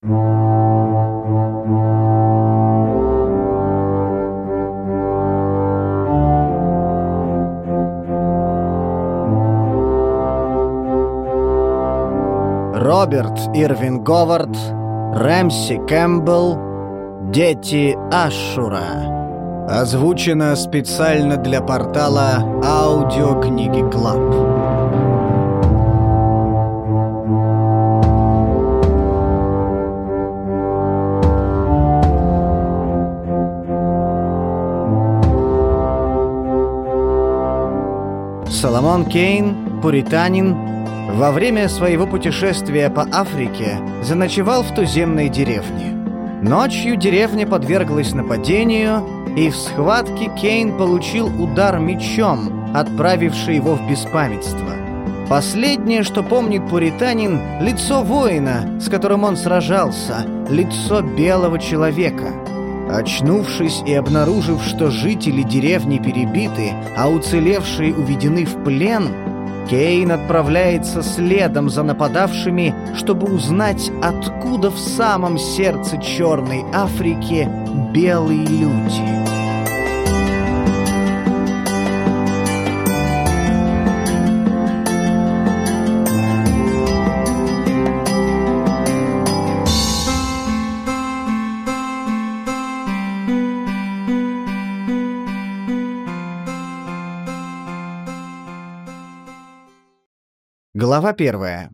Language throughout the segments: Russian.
Роберт Ирвин Говард, Рэмси Кэмпбелл, Дети Ашура. Озвучено специально для портала Аудиокниги Club. Соломон Кейн, пуританин, во время своего путешествия по Африке заночевал в туземной деревне. Ночью деревня подверглась нападению, и в схватке Кейн получил удар мечом, отправивший его в беспамятство. Последнее, что помнит пуританин, лицо воина, с которым он сражался, лицо белого человека. Очнувшись и обнаружив, что жители деревни перебиты, а уцелевшие уведены в плен, Кейн отправляется следом за нападавшими, чтобы узнать, откуда в самом сердце Черной Африки белые люди. Глава первая.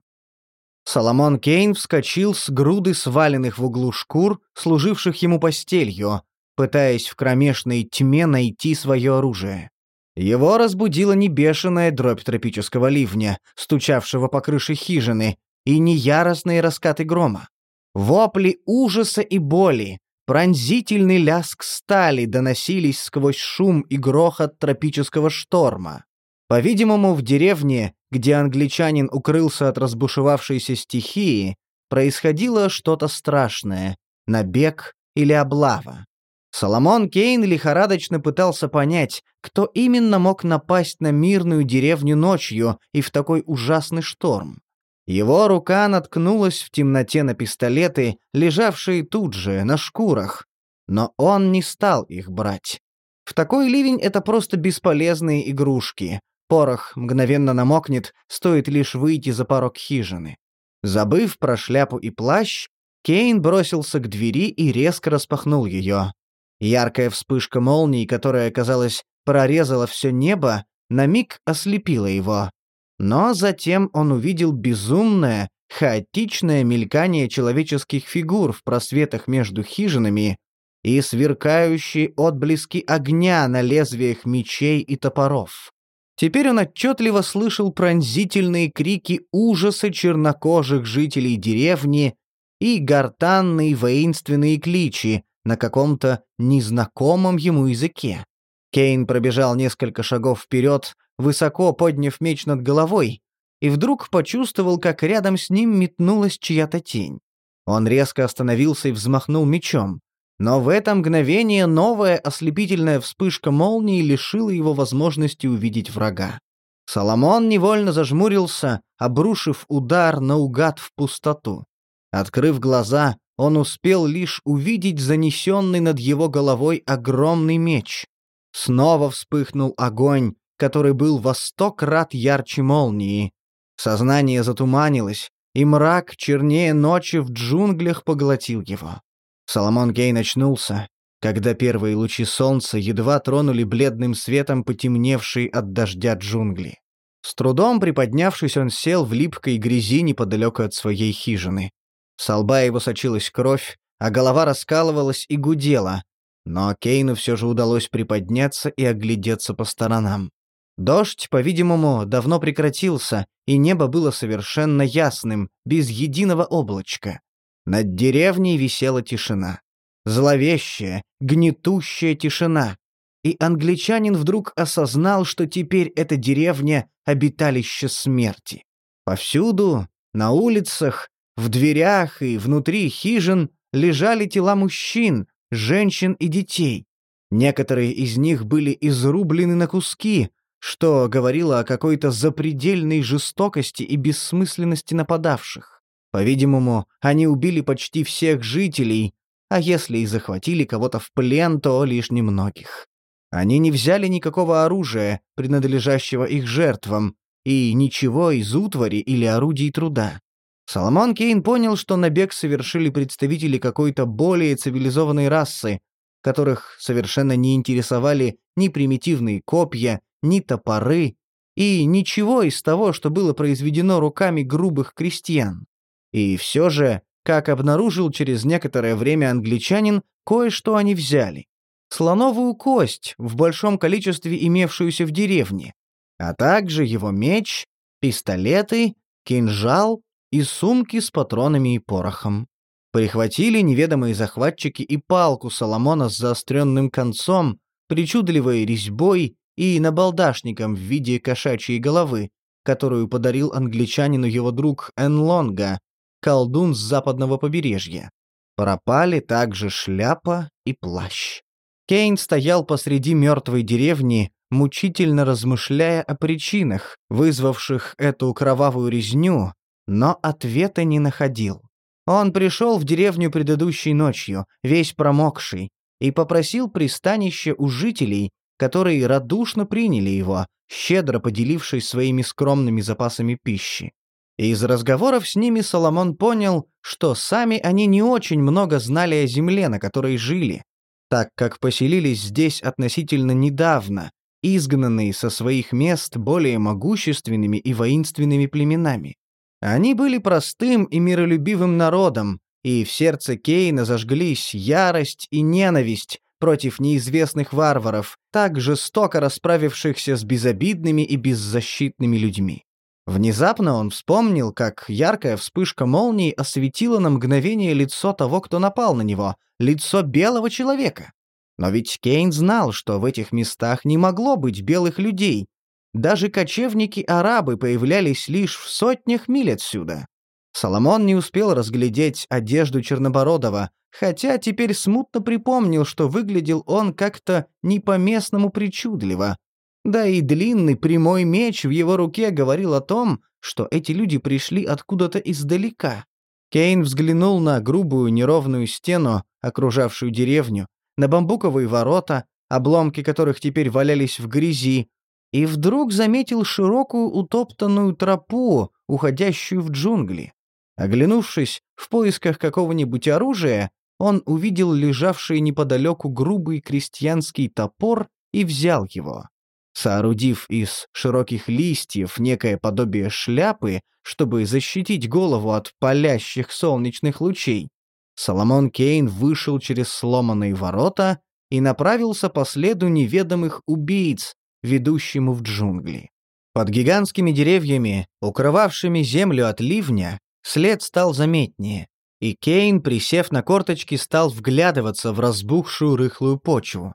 Соломон Кейн вскочил с груды сваленных в углу шкур, служивших ему постелью, пытаясь в кромешной тьме найти свое оружие. Его разбудила не бешеная дробь тропического ливня, стучавшего по крыше хижины, и не яростные раскаты грома. Вопли ужаса и боли, пронзительный ляск стали доносились сквозь шум и грохот тропического шторма. По-видимому, в деревне, где англичанин укрылся от разбушевавшейся стихии, происходило что-то страшное — набег или облава. Соломон Кейн лихорадочно пытался понять, кто именно мог напасть на мирную деревню ночью и в такой ужасный шторм. Его рука наткнулась в темноте на пистолеты, лежавшие тут же, на шкурах, но он не стал их брать. В такой ливень это просто бесполезные игрушки, Порох мгновенно намокнет, стоит лишь выйти за порог хижины. Забыв про шляпу и плащ, Кейн бросился к двери и резко распахнул ее. Яркая вспышка молнии, которая, казалось, прорезала все небо, на миг ослепила его. Но затем он увидел безумное, хаотичное мелькание человеческих фигур в просветах между хижинами и сверкающие отблески огня на лезвиях мечей и топоров. Теперь он отчетливо слышал пронзительные крики ужаса чернокожих жителей деревни и гортанные воинственные кличи на каком-то незнакомом ему языке. Кейн пробежал несколько шагов вперед, высоко подняв меч над головой, и вдруг почувствовал, как рядом с ним метнулась чья-то тень. Он резко остановился и взмахнул мечом. Но в это мгновение новая ослепительная вспышка молнии лишила его возможности увидеть врага. Соломон невольно зажмурился, обрушив удар наугад в пустоту. Открыв глаза, он успел лишь увидеть занесенный над его головой огромный меч. Снова вспыхнул огонь, который был во сто крат ярче молнии. Сознание затуманилось, и мрак чернее ночи в джунглях поглотил его. Соломон Гейн очнулся, когда первые лучи солнца едва тронули бледным светом потемневшие от дождя джунгли. С трудом приподнявшись, он сел в липкой грязи неподалеку от своей хижины. С лба его сочилась кровь, а голова раскалывалась и гудела, но Кейну все же удалось приподняться и оглядеться по сторонам. Дождь, по-видимому, давно прекратился, и небо было совершенно ясным, без единого облачка. Над деревней висела тишина. Зловещая, гнетущая тишина. И англичанин вдруг осознал, что теперь эта деревня — обиталище смерти. Повсюду, на улицах, в дверях и внутри хижин лежали тела мужчин, женщин и детей. Некоторые из них были изрублены на куски, что говорило о какой-то запредельной жестокости и бессмысленности нападавших. По-видимому, они убили почти всех жителей, а если и захватили кого-то в плен, то лишь немногих. Они не взяли никакого оружия, принадлежащего их жертвам, и ничего из утвари или орудий труда. Соломон Кейн понял, что набег совершили представители какой-то более цивилизованной расы, которых совершенно не интересовали ни примитивные копья, ни топоры, и ничего из того, что было произведено руками грубых крестьян. И все же, как обнаружил через некоторое время англичанин, кое-что они взяли. Слоновую кость, в большом количестве имевшуюся в деревне, а также его меч, пистолеты, кинжал и сумки с патронами и порохом. Прихватили неведомые захватчики и палку Соломона с заостренным концом, причудливой резьбой и набалдашником в виде кошачьей головы, которую подарил англичанину его друг Энлонга, колдун с западного побережья. Пропали также шляпа и плащ. Кейн стоял посреди мертвой деревни, мучительно размышляя о причинах, вызвавших эту кровавую резню, но ответа не находил. Он пришел в деревню предыдущей ночью, весь промокший, и попросил пристанище у жителей, которые радушно приняли его, щедро поделившись своими скромными запасами пищи. Из разговоров с ними Соломон понял, что сами они не очень много знали о земле, на которой жили, так как поселились здесь относительно недавно, изгнанные со своих мест более могущественными и воинственными племенами. Они были простым и миролюбивым народом, и в сердце Кейна зажглись ярость и ненависть против неизвестных варваров, так жестоко расправившихся с безобидными и беззащитными людьми. Внезапно он вспомнил, как яркая вспышка молнии осветила на мгновение лицо того, кто напал на него, лицо белого человека. Но ведь Кейн знал, что в этих местах не могло быть белых людей. Даже кочевники-арабы появлялись лишь в сотнях миль отсюда. Соломон не успел разглядеть одежду Чернобородова, хотя теперь смутно припомнил, что выглядел он как-то не по-местному причудливо, да и длинный прямой меч в его руке говорил о том, что эти люди пришли откуда-то издалека. Кейн взглянул на грубую неровную стену, окружавшую деревню, на бамбуковые ворота, обломки которых теперь валялись в грязи, и вдруг заметил широкую утоптанную тропу, уходящую в джунгли. Оглянувшись в поисках какого-нибудь оружия, он увидел лежавший неподалеку грубый крестьянский топор и взял его. Соорудив из широких листьев некое подобие шляпы, чтобы защитить голову от палящих солнечных лучей, Соломон Кейн вышел через сломанные ворота и направился по следу неведомых убийц, ведущему в джунгли. Под гигантскими деревьями, укрывавшими землю от ливня, след стал заметнее, и Кейн, присев на корточки, стал вглядываться в разбухшую рыхлую почву.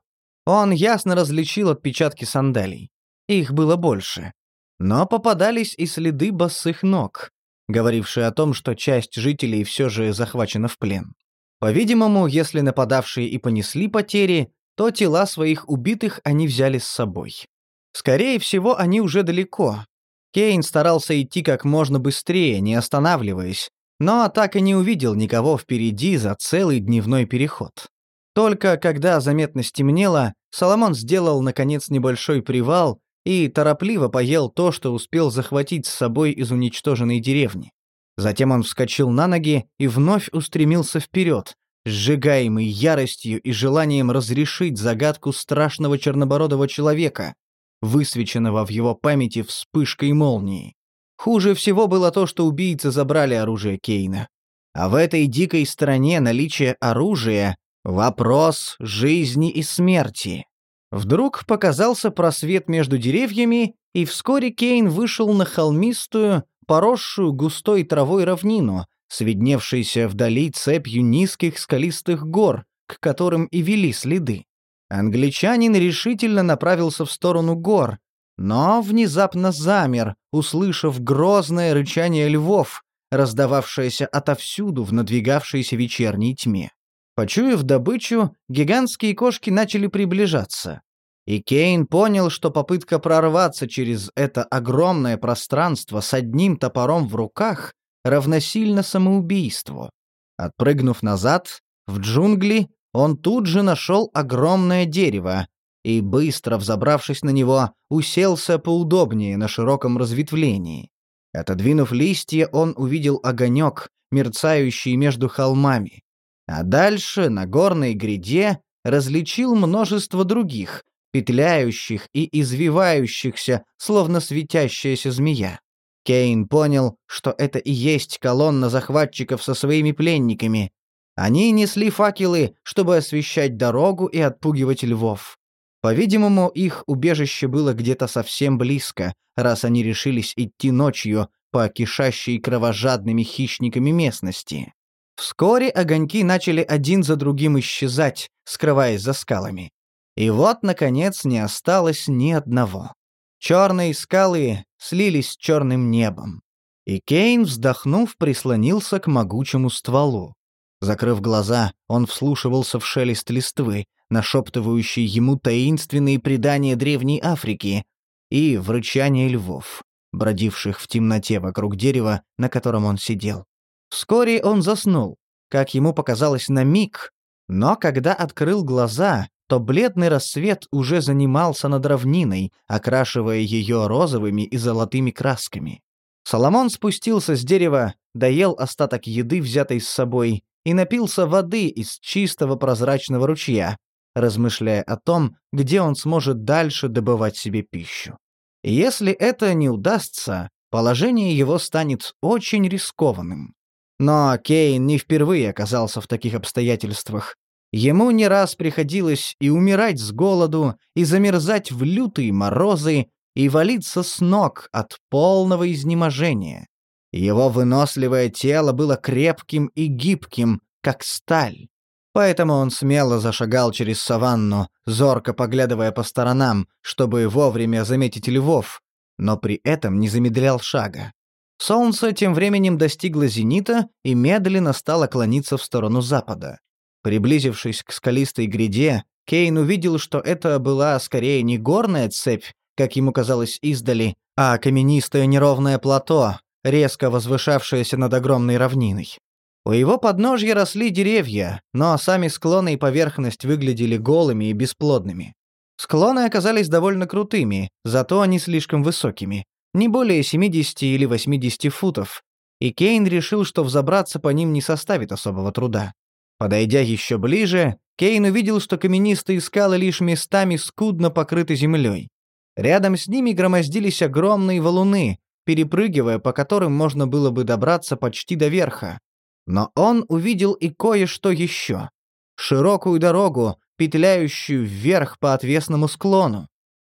Он ясно различил отпечатки сандалий. Их было больше. Но попадались и следы босых ног, говорившие о том, что часть жителей все же захвачена в плен. По-видимому, если нападавшие и понесли потери, то тела своих убитых они взяли с собой. Скорее всего, они уже далеко. Кейн старался идти как можно быстрее, не останавливаясь, но так и не увидел никого впереди за целый дневной переход. Только когда заметно стемнело, Соломон сделал, наконец, небольшой привал и торопливо поел то, что успел захватить с собой из уничтоженной деревни. Затем он вскочил на ноги и вновь устремился вперед, сжигаемый яростью и желанием разрешить загадку страшного чернобородого человека, высвеченного в его памяти вспышкой молнии. Хуже всего было то, что убийцы забрали оружие Кейна. А в этой дикой стране наличие оружия Вопрос жизни и смерти. Вдруг показался просвет между деревьями, и вскоре Кейн вышел на холмистую, поросшую густой травой равнину, сведневшейся вдали цепью низких скалистых гор, к которым и вели следы. Англичанин решительно направился в сторону гор, но внезапно замер, услышав грозное рычание львов, раздававшееся отовсюду в надвигавшейся вечерней тьме. Почуяв добычу, гигантские кошки начали приближаться. И Кейн понял, что попытка прорваться через это огромное пространство с одним топором в руках равносильно самоубийству. Отпрыгнув назад, в джунгли, он тут же нашел огромное дерево и, быстро взобравшись на него, уселся поудобнее на широком разветвлении. Отодвинув листья, он увидел огонек, мерцающий между холмами. А дальше, на горной гряде, различил множество других, петляющих и извивающихся, словно светящаяся змея. Кейн понял, что это и есть колонна захватчиков со своими пленниками. Они несли факелы, чтобы освещать дорогу и отпугивать львов. По-видимому, их убежище было где-то совсем близко, раз они решились идти ночью по кишащей кровожадными хищниками местности. Вскоре огоньки начали один за другим исчезать, скрываясь за скалами. И вот, наконец, не осталось ни одного. Черные скалы слились с черным небом. И Кейн, вздохнув, прислонился к могучему стволу. Закрыв глаза, он вслушивался в шелест листвы, нашептывающий ему таинственные предания Древней Африки, и в рычание львов, бродивших в темноте вокруг дерева, на котором он сидел. Вскоре он заснул, как ему показалось на миг, но когда открыл глаза, то бледный рассвет уже занимался над равниной, окрашивая ее розовыми и золотыми красками. Соломон спустился с дерева, доел остаток еды, взятой с собой, и напился воды из чистого прозрачного ручья, размышляя о том, где он сможет дальше добывать себе пищу. если это не удастся, положение его станет очень рискованным. Но Кейн не впервые оказался в таких обстоятельствах, Ему не раз приходилось и умирать с голоду, и замерзать в лютые морозы, и валиться с ног от полного изнеможения. Его выносливое тело было крепким и гибким, как сталь. Поэтому он смело зашагал через саванну, зорко поглядывая по сторонам, чтобы вовремя заметить львов, но при этом не замедлял шага. Солнце тем временем достигло зенита и медленно стало клониться в сторону запада. Приблизившись к скалистой гряде, Кейн увидел, что это была скорее не горная цепь, как ему казалось издали, а каменистое неровное плато, резко возвышавшееся над огромной равниной. У его подножья росли деревья, но сами склоны и поверхность выглядели голыми и бесплодными. Склоны оказались довольно крутыми, зато они слишком высокими, не более 70 или 80 футов, и Кейн решил, что взобраться по ним не составит особого труда. Подойдя еще ближе, Кейн увидел, что каменистые скалы лишь местами скудно покрыты землей. Рядом с ними громоздились огромные валуны, перепрыгивая по которым можно было бы добраться почти до верха. Но он увидел и кое-что еще. Широкую дорогу, петляющую вверх по отвесному склону.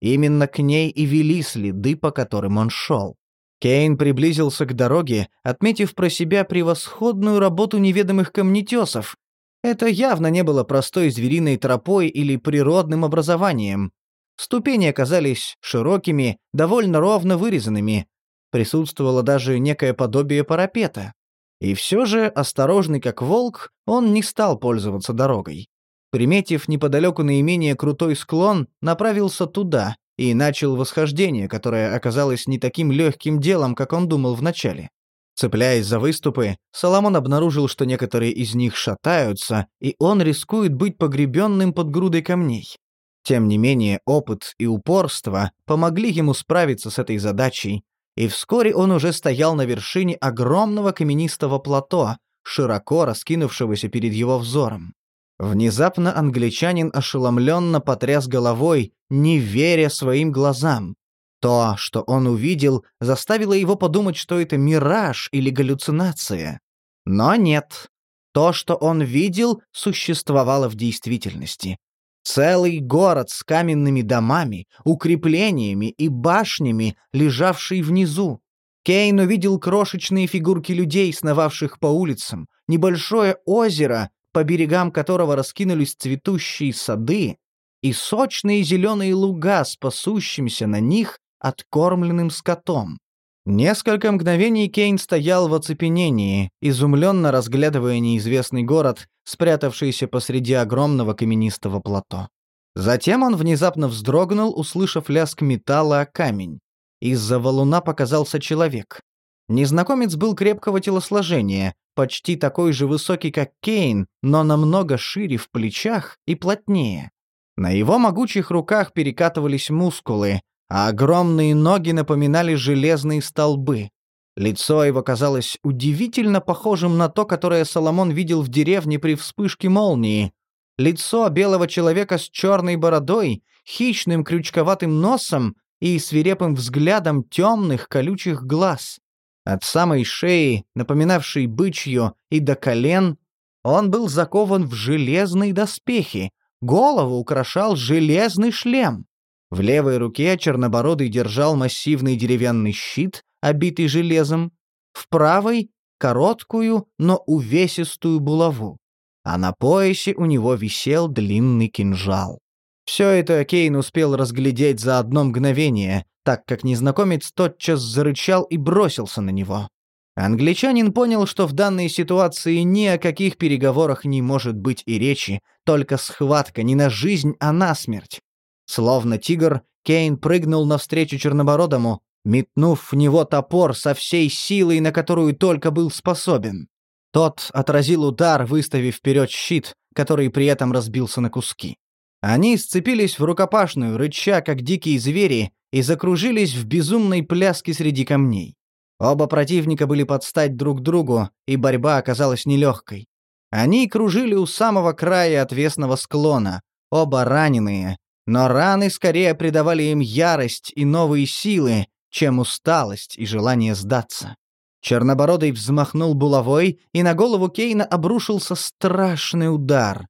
Именно к ней и вели следы, по которым он шел. Кейн приблизился к дороге, отметив про себя превосходную работу неведомых камнетесов, это явно не было простой звериной тропой или природным образованием. Ступени оказались широкими, довольно ровно вырезанными. Присутствовало даже некое подобие парапета. И все же, осторожный как волк, он не стал пользоваться дорогой. Приметив неподалеку наименее крутой склон, направился туда и начал восхождение, которое оказалось не таким легким делом, как он думал вначале. Цепляясь за выступы, Соломон обнаружил, что некоторые из них шатаются, и он рискует быть погребенным под грудой камней. Тем не менее, опыт и упорство помогли ему справиться с этой задачей, и вскоре он уже стоял на вершине огромного каменистого плато, широко раскинувшегося перед его взором. Внезапно англичанин ошеломленно потряс головой, не веря своим глазам. То, что он увидел, заставило его подумать, что это мираж или галлюцинация. Но нет. То, что он видел, существовало в действительности. Целый город с каменными домами, укреплениями и башнями, лежавший внизу. Кейн увидел крошечные фигурки людей, сновавших по улицам, небольшое озеро, по берегам которого раскинулись цветущие сады, и сочные зеленые луга с пасущимся на них откормленным скотом. Несколько мгновений Кейн стоял в оцепенении, изумленно разглядывая неизвестный город, спрятавшийся посреди огромного каменистого плато. Затем он внезапно вздрогнул, услышав лязг металла о камень. Из-за валуна показался человек. Незнакомец был крепкого телосложения, почти такой же высокий, как Кейн, но намного шире в плечах и плотнее. На его могучих руках перекатывались мускулы, а огромные ноги напоминали железные столбы. Лицо его казалось удивительно похожим на то, которое Соломон видел в деревне при вспышке молнии. Лицо белого человека с черной бородой, хищным крючковатым носом и свирепым взглядом темных колючих глаз. От самой шеи, напоминавшей бычью, и до колен, он был закован в железные доспехи, голову украшал железный шлем. В левой руке Чернобородый держал массивный деревянный щит, обитый железом, в правой — короткую, но увесистую булаву, а на поясе у него висел длинный кинжал. Все это Кейн успел разглядеть за одно мгновение, так как незнакомец тотчас зарычал и бросился на него. Англичанин понял, что в данной ситуации ни о каких переговорах не может быть и речи, только схватка не на жизнь, а на смерть. Словно тигр, Кейн прыгнул навстречу Чернобородому, метнув в него топор со всей силой, на которую только был способен. Тот отразил удар, выставив вперед щит, который при этом разбился на куски. Они сцепились в рукопашную, рыча, как дикие звери, и закружились в безумной пляске среди камней. Оба противника были под стать друг другу, и борьба оказалась нелегкой. Они кружили у самого края отвесного склона, оба раненые, но раны скорее придавали им ярость и новые силы, чем усталость и желание сдаться. Чернобородый взмахнул булавой, и на голову Кейна обрушился страшный удар.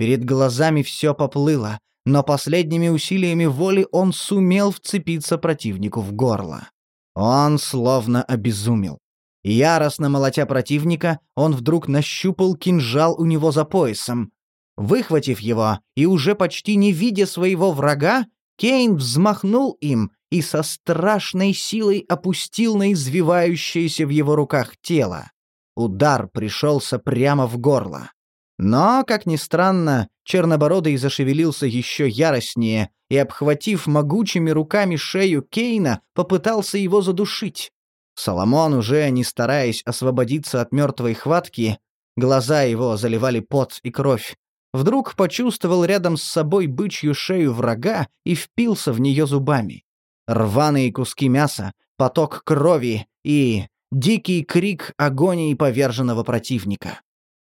Перед глазами все поплыло, но последними усилиями воли он сумел вцепиться противнику в горло. Он словно обезумел. Яростно молотя противника, он вдруг нащупал кинжал у него за поясом. Выхватив его и уже почти не видя своего врага, Кейн взмахнул им и со страшной силой опустил на извивающееся в его руках тело. Удар пришелся прямо в горло. Но, как ни странно, Чернобородый зашевелился еще яростнее и, обхватив могучими руками шею Кейна, попытался его задушить. Соломон, уже не стараясь освободиться от мертвой хватки, глаза его заливали пот и кровь, вдруг почувствовал рядом с собой бычью шею врага и впился в нее зубами. Рваные куски мяса, поток крови и дикий крик агонии поверженного противника.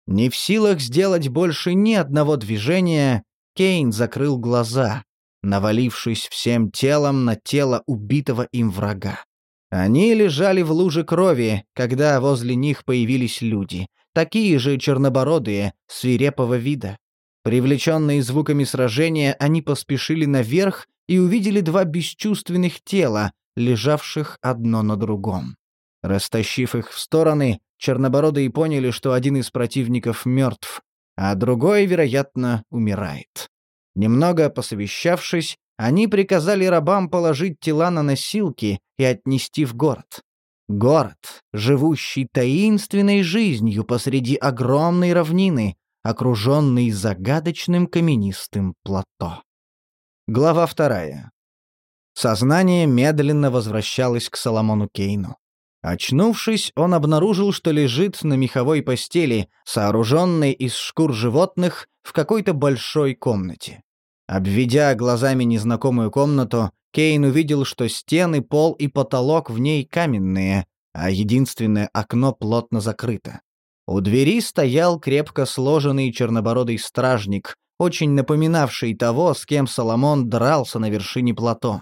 Не в силах сделать больше ни одного движения, Кейн закрыл глаза, навалившись всем телом на тело убитого им врага. Они лежали в луже крови, когда возле них появились люди, такие же чернобородые, свирепого вида. Привлеченные звуками сражения, они поспешили наверх и увидели два бесчувственных тела, лежавших одно на другом. Растащив их в стороны, чернобородые поняли, что один из противников мертв, а другой, вероятно, умирает. Немного посовещавшись, они приказали рабам положить тела на носилки и отнести в город. Город, живущий таинственной жизнью посреди огромной равнины, окруженный загадочным каменистым плато. Глава вторая. Сознание медленно возвращалось к Соломону Кейну. Очнувшись, он обнаружил, что лежит на меховой постели, сооруженной из шкур животных, в какой-то большой комнате. Обведя глазами незнакомую комнату, Кейн увидел, что стены, пол и потолок в ней каменные, а единственное окно плотно закрыто. У двери стоял крепко сложенный чернобородый стражник, очень напоминавший того, с кем Соломон дрался на вершине плато.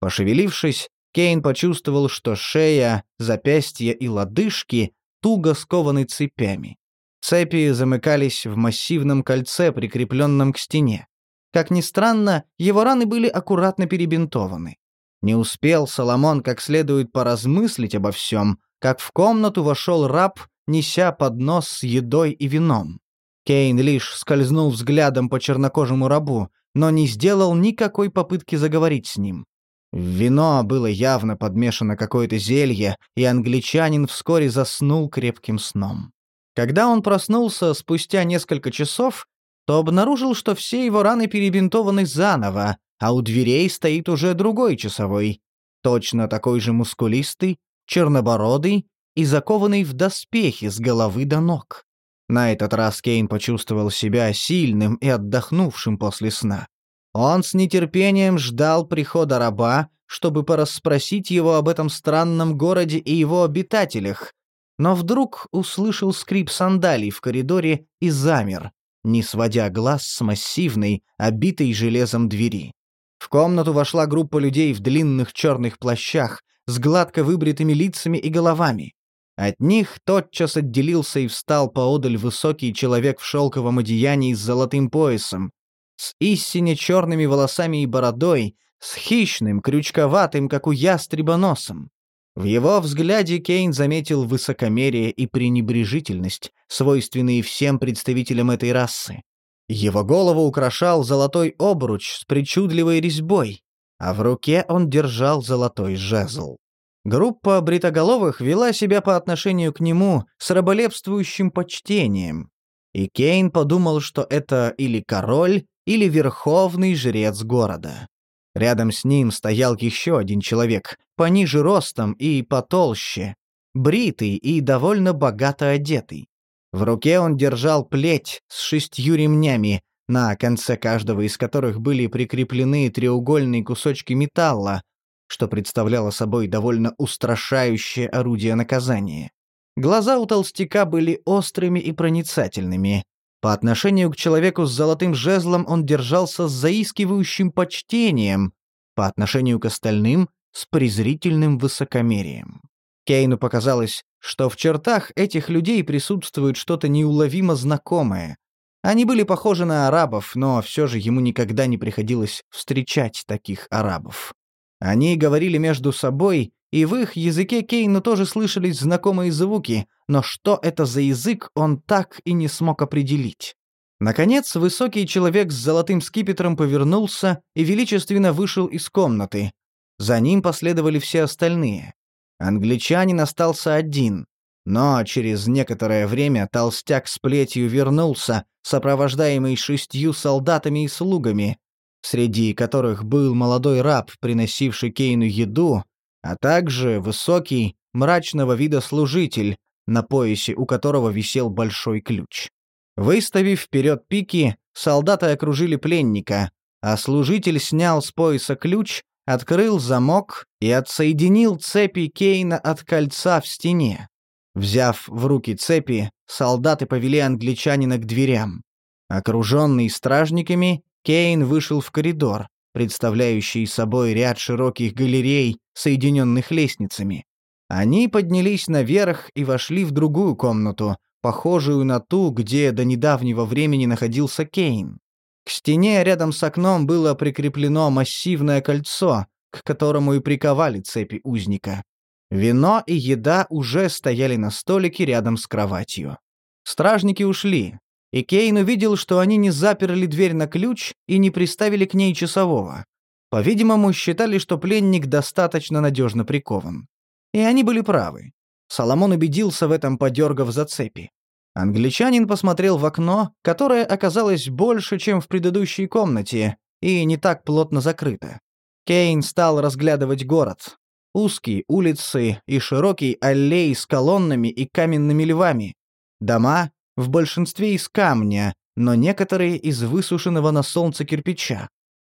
Пошевелившись, Кейн почувствовал, что шея, запястья и лодыжки туго скованы цепями. Цепи замыкались в массивном кольце, прикрепленном к стене. Как ни странно, его раны были аккуратно перебинтованы. Не успел Соломон как следует поразмыслить обо всем, как в комнату вошел раб, неся поднос с едой и вином. Кейн лишь скользнул взглядом по чернокожему рабу, но не сделал никакой попытки заговорить с ним. В вино было явно подмешано какое-то зелье, и англичанин вскоре заснул крепким сном. Когда он проснулся спустя несколько часов, то обнаружил, что все его раны перебинтованы заново, а у дверей стоит уже другой часовой, точно такой же мускулистый, чернобородый и закованный в доспехи с головы до ног. На этот раз Кейн почувствовал себя сильным и отдохнувшим после сна. Он с нетерпением ждал прихода раба, чтобы порасспросить его об этом странном городе и его обитателях, но вдруг услышал скрип сандалий в коридоре и замер, не сводя глаз с массивной, обитой железом двери. В комнату вошла группа людей в длинных черных плащах, с гладко выбритыми лицами и головами. От них тотчас отделился и встал поодаль высокий человек в шелковом одеянии с золотым поясом, с истине черными волосами и бородой, с хищным, крючковатым, как у ястреба, носом. В его взгляде Кейн заметил высокомерие и пренебрежительность, свойственные всем представителям этой расы. Его голову украшал золотой обруч с причудливой резьбой, а в руке он держал золотой жезл. Группа бритоголовых вела себя по отношению к нему с раболепствующим почтением, и Кейн подумал, что это или король, или верховный жрец города. Рядом с ним стоял еще один человек, пониже ростом и потолще, бритый и довольно богато одетый. В руке он держал плеть с шестью ремнями, на конце каждого из которых были прикреплены треугольные кусочки металла, что представляло собой довольно устрашающее орудие наказания. Глаза у толстяка были острыми и проницательными, по отношению к человеку с золотым жезлом он держался с заискивающим почтением, по отношению к остальным — с презрительным высокомерием. Кейну показалось, что в чертах этих людей присутствует что-то неуловимо знакомое. Они были похожи на арабов, но все же ему никогда не приходилось встречать таких арабов. Они говорили между собой, и в их языке Кейну тоже слышались знакомые звуки, но что это за язык, он так и не смог определить. Наконец, высокий человек с золотым скипетром повернулся и величественно вышел из комнаты. За ним последовали все остальные. Англичанин остался один, но через некоторое время толстяк с плетью вернулся, сопровождаемый шестью солдатами и слугами, среди которых был молодой раб, приносивший Кейну еду, а также высокий, мрачного вида служитель, на поясе у которого висел большой ключ. Выставив вперед пики, солдаты окружили пленника, а служитель снял с пояса ключ, открыл замок и отсоединил цепи Кейна от кольца в стене. Взяв в руки цепи, солдаты повели англичанина к дверям. Окруженный стражниками, Кейн вышел в коридор, представляющий собой ряд широких галерей, соединенных лестницами. Они поднялись наверх и вошли в другую комнату, похожую на ту, где до недавнего времени находился Кейн. К стене рядом с окном было прикреплено массивное кольцо, к которому и приковали цепи узника. Вино и еда уже стояли на столике рядом с кроватью. Стражники ушли, и Кейн увидел, что они не заперли дверь на ключ и не приставили к ней часового. По-видимому, считали, что пленник достаточно надежно прикован. И они были правы. Соломон убедился в этом, подергав за цепи. Англичанин посмотрел в окно, которое оказалось больше, чем в предыдущей комнате, и не так плотно закрыто. Кейн стал разглядывать город. Узкие улицы и широкие аллеи с колоннами и каменными львами. Дома, в большинстве из камня, но некоторые из высушенного на солнце кирпича,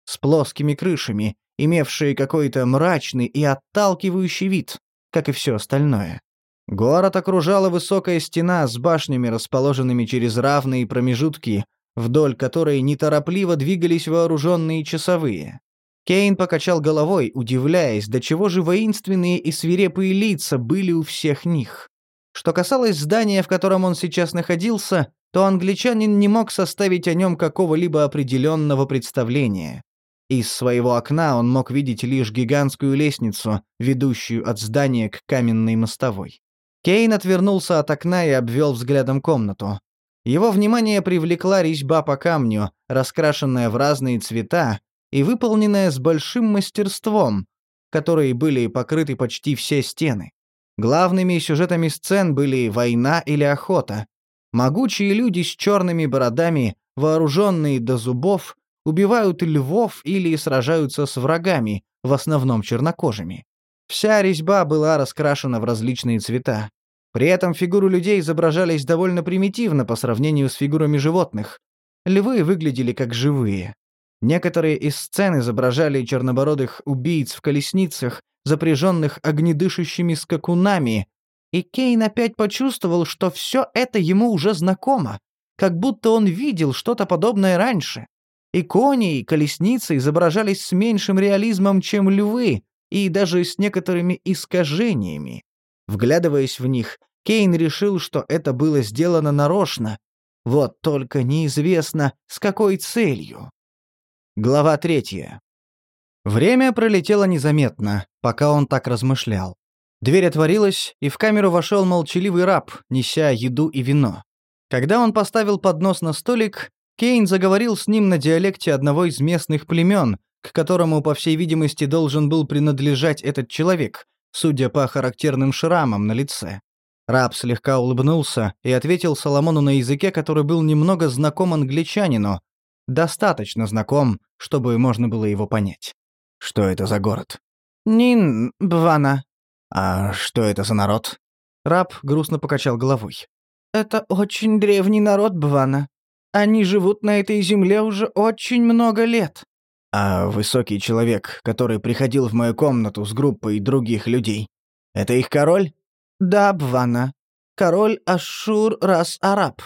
с плоскими крышами, имевшие какой-то мрачный и отталкивающий вид, как и все остальное. Город окружала высокая стена с башнями, расположенными через равные промежутки, вдоль которой неторопливо двигались вооруженные часовые. Кейн покачал головой, удивляясь, до чего же воинственные и свирепые лица были у всех них. Что касалось здания, в котором он сейчас находился, то англичанин не мог составить о нем какого-либо определенного представления. Из своего окна он мог видеть лишь гигантскую лестницу, ведущую от здания к каменной мостовой. Кейн отвернулся от окна и обвел взглядом комнату. Его внимание привлекла резьба по камню, раскрашенная в разные цвета и выполненная с большим мастерством, которой были покрыты почти все стены. Главными сюжетами сцен были война или охота. Могучие люди с черными бородами, вооруженные до зубов, убивают львов или сражаются с врагами, в основном чернокожими. Вся резьба была раскрашена в различные цвета. При этом фигуры людей изображались довольно примитивно по сравнению с фигурами животных. Львы выглядели как живые. Некоторые из сцен изображали чернобородых убийц в колесницах, запряженных огнедышащими скакунами, и Кейн опять почувствовал, что все это ему уже знакомо, как будто он видел что-то подобное раньше. И кони, и колесницы изображались с меньшим реализмом, чем львы, и даже с некоторыми искажениями. Вглядываясь в них, Кейн решил, что это было сделано нарочно. Вот только неизвестно, с какой целью. Глава третья. Время пролетело незаметно, пока он так размышлял. Дверь отворилась, и в камеру вошел молчаливый раб, неся еду и вино. Когда он поставил поднос на столик, Кейн заговорил с ним на диалекте одного из местных племен, к которому, по всей видимости, должен был принадлежать этот человек, судя по характерным шрамам на лице. Раб слегка улыбнулся и ответил Соломону на языке, который был немного знаком англичанину, достаточно знаком, чтобы можно было его понять. «Что это за город?» «Нин, Бвана». «А что это за народ?» Раб грустно покачал головой. «Это очень древний народ, Бвана. Они живут на этой земле уже очень много лет. А высокий человек, который приходил в мою комнату с группой других людей, это их король? Да, Бвана. Король Ашур Рас Араб.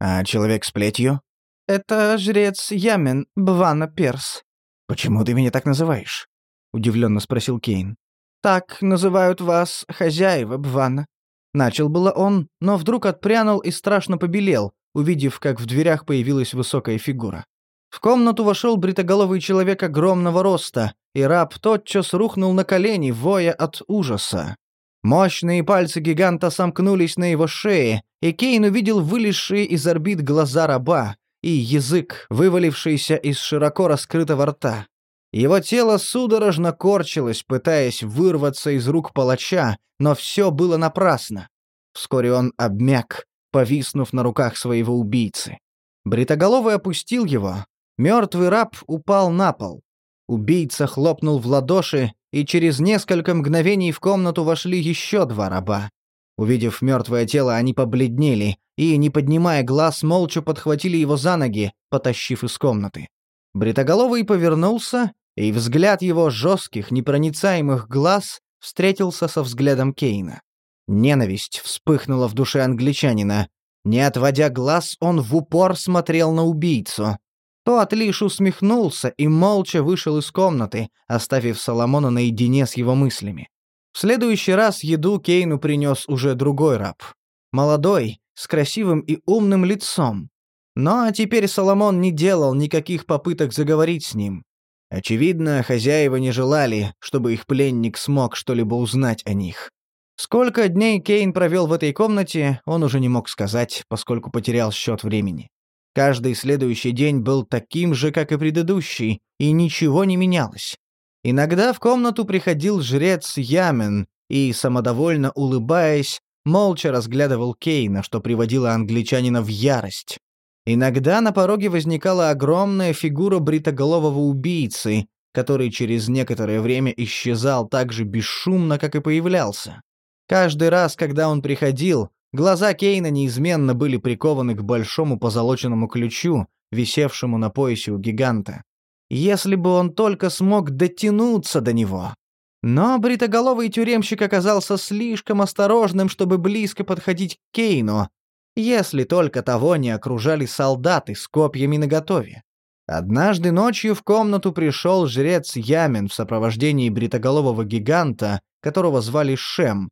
А человек с плетью? Это жрец Ямен, Бвана Перс. Почему ты меня так называешь? Удивленно спросил Кейн. Так называют вас хозяева, Бвана. Начал было он, но вдруг отпрянул и страшно побелел, увидев, как в дверях появилась высокая фигура. В комнату вошел бритоголовый человек огромного роста, и раб тотчас рухнул на колени, воя от ужаса. Мощные пальцы гиганта сомкнулись на его шее, и Кейн увидел вылезшие из орбит глаза раба и язык, вывалившийся из широко раскрытого рта. Его тело судорожно корчилось, пытаясь вырваться из рук палача, но все было напрасно. Вскоре он обмяк, повиснув на руках своего убийцы. Бритоголовый опустил его. Мертвый раб упал на пол. Убийца хлопнул в ладоши, и через несколько мгновений в комнату вошли еще два раба. Увидев мертвое тело, они побледнели и, не поднимая глаз, молча подхватили его за ноги, потащив из комнаты. Бритоголовый повернулся, и взгляд его жестких, непроницаемых глаз встретился со взглядом Кейна. Ненависть вспыхнула в душе англичанина. Не отводя глаз, он в упор смотрел на убийцу. Тот лишь усмехнулся и молча вышел из комнаты, оставив Соломона наедине с его мыслями. В следующий раз еду Кейну принес уже другой раб. Молодой, с красивым и умным лицом. Но теперь Соломон не делал никаких попыток заговорить с ним. Очевидно, хозяева не желали, чтобы их пленник смог что-либо узнать о них. Сколько дней Кейн провел в этой комнате, он уже не мог сказать, поскольку потерял счет времени. Каждый следующий день был таким же, как и предыдущий, и ничего не менялось. Иногда в комнату приходил жрец Ямен и, самодовольно улыбаясь, молча разглядывал Кейна, что приводило англичанина в ярость. Иногда на пороге возникала огромная фигура бритоголового убийцы, который через некоторое время исчезал так же бесшумно, как и появлялся. Каждый раз, когда он приходил, глаза Кейна неизменно были прикованы к большому позолоченному ключу, висевшему на поясе у гиганта. Если бы он только смог дотянуться до него. Но бритоголовый тюремщик оказался слишком осторожным, чтобы близко подходить к Кейну, если только того не окружали солдаты с копьями наготове. Однажды ночью в комнату пришел жрец Ямен в сопровождении бритоголового гиганта, которого звали Шем,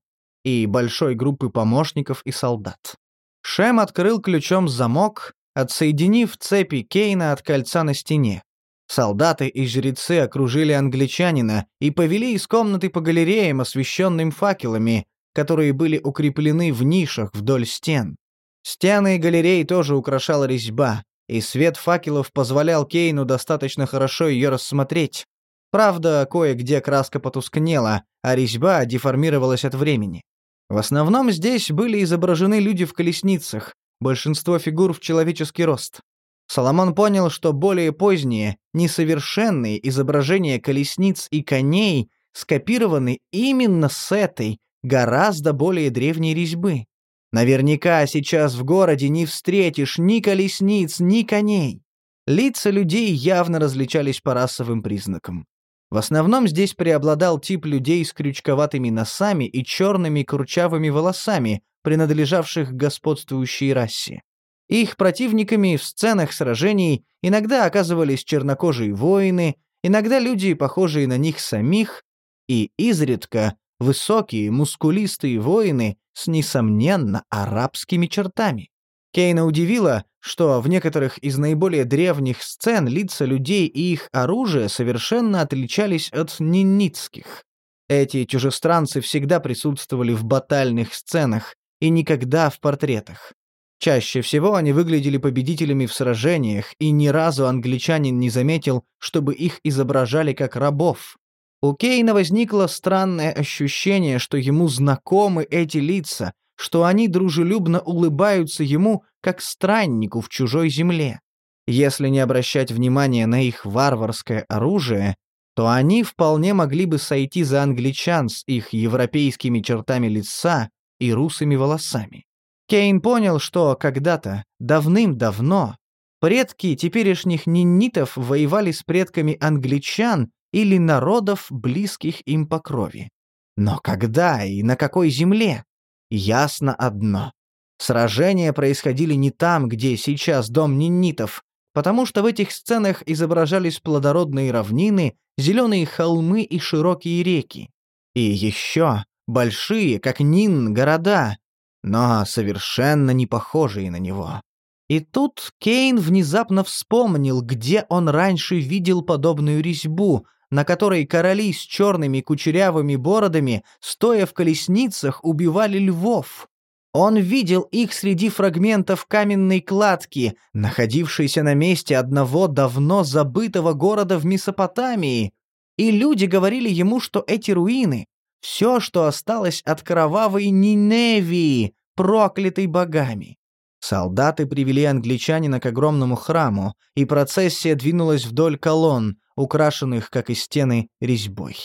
и большой группы помощников и солдат. Шем открыл ключом замок, отсоединив цепи Кейна от кольца на стене. Солдаты и жрецы окружили англичанина и повели из комнаты по галереям, освещенным факелами, которые были укреплены в нишах вдоль стен. Стены и галереи тоже украшала резьба, и свет факелов позволял Кейну достаточно хорошо ее рассмотреть. Правда, кое-где краска потускнела, а резьба деформировалась от времени. В основном здесь были изображены люди в колесницах, большинство фигур в человеческий рост. Соломон понял, что более поздние, несовершенные изображения колесниц и коней скопированы именно с этой, гораздо более древней резьбы. Наверняка сейчас в городе не встретишь ни колесниц, ни коней. Лица людей явно различались по расовым признакам. В основном здесь преобладал тип людей с крючковатыми носами и черными курчавыми волосами, принадлежавших господствующей расе. Их противниками в сценах сражений иногда оказывались чернокожие воины, иногда люди, похожие на них самих, и изредка высокие, мускулистые воины с, несомненно, арабскими чертами. Кейна удивило, что в некоторых из наиболее древних сцен лица людей и их оружие совершенно отличались от нинитских. Эти чужестранцы всегда присутствовали в батальных сценах и никогда в портретах. Чаще всего они выглядели победителями в сражениях, и ни разу англичанин не заметил, чтобы их изображали как рабов. У Кейна возникло странное ощущение, что ему знакомы эти лица, что они дружелюбно улыбаются ему, как страннику в чужой земле. Если не обращать внимания на их варварское оружие, то они вполне могли бы сойти за англичан с их европейскими чертами лица и русыми волосами. Кейн понял, что когда-то, давным-давно, предки теперешних нинитов воевали с предками англичан или народов, близких им по крови. Но когда и на какой земле? Ясно одно. Сражения происходили не там, где сейчас дом ниннитов, потому что в этих сценах изображались плодородные равнины, зеленые холмы и широкие реки. И еще большие, как Нин, города, но совершенно не похожие на него. И тут Кейн внезапно вспомнил, где он раньше видел подобную резьбу, на которой короли с черными кучерявыми бородами, стоя в колесницах, убивали львов. Он видел их среди фрагментов каменной кладки, находившейся на месте одного давно забытого города в Месопотамии, и люди говорили ему, что эти руины — все, что осталось от кровавой Ниневии, проклятой богами. Солдаты привели англичанина к огромному храму, и процессия двинулась вдоль колонн, украшенных, как и стены, резьбой.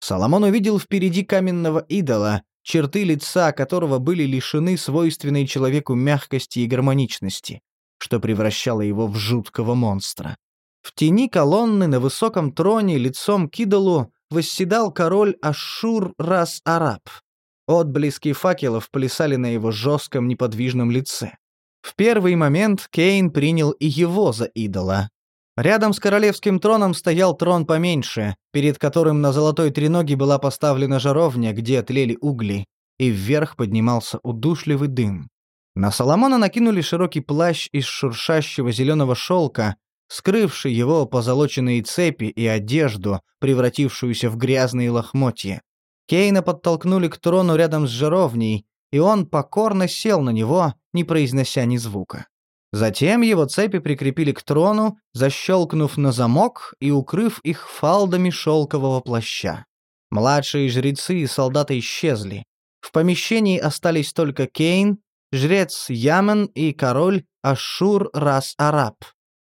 Соломон увидел впереди каменного идола, черты лица которого были лишены свойственной человеку мягкости и гармоничности, что превращало его в жуткого монстра. В тени колонны на высоком троне лицом к идолу восседал король Ашур-Рас-Араб. Отблески факелов плясали на его жестком неподвижном лице. В первый момент Кейн принял и его за идола, Рядом с королевским троном стоял трон поменьше, перед которым на золотой треноге была поставлена жаровня, где тлели угли, и вверх поднимался удушливый дым. На Соломона накинули широкий плащ из шуршащего зеленого шелка, скрывший его позолоченные цепи и одежду, превратившуюся в грязные лохмотья. Кейна подтолкнули к трону рядом с жаровней, и он покорно сел на него, не произнося ни звука. Затем его цепи прикрепили к трону, защелкнув на замок и укрыв их фалдами шелкового плаща. Младшие жрецы и солдаты исчезли. В помещении остались только Кейн, жрец Ямен и король Ашур-Рас-Араб.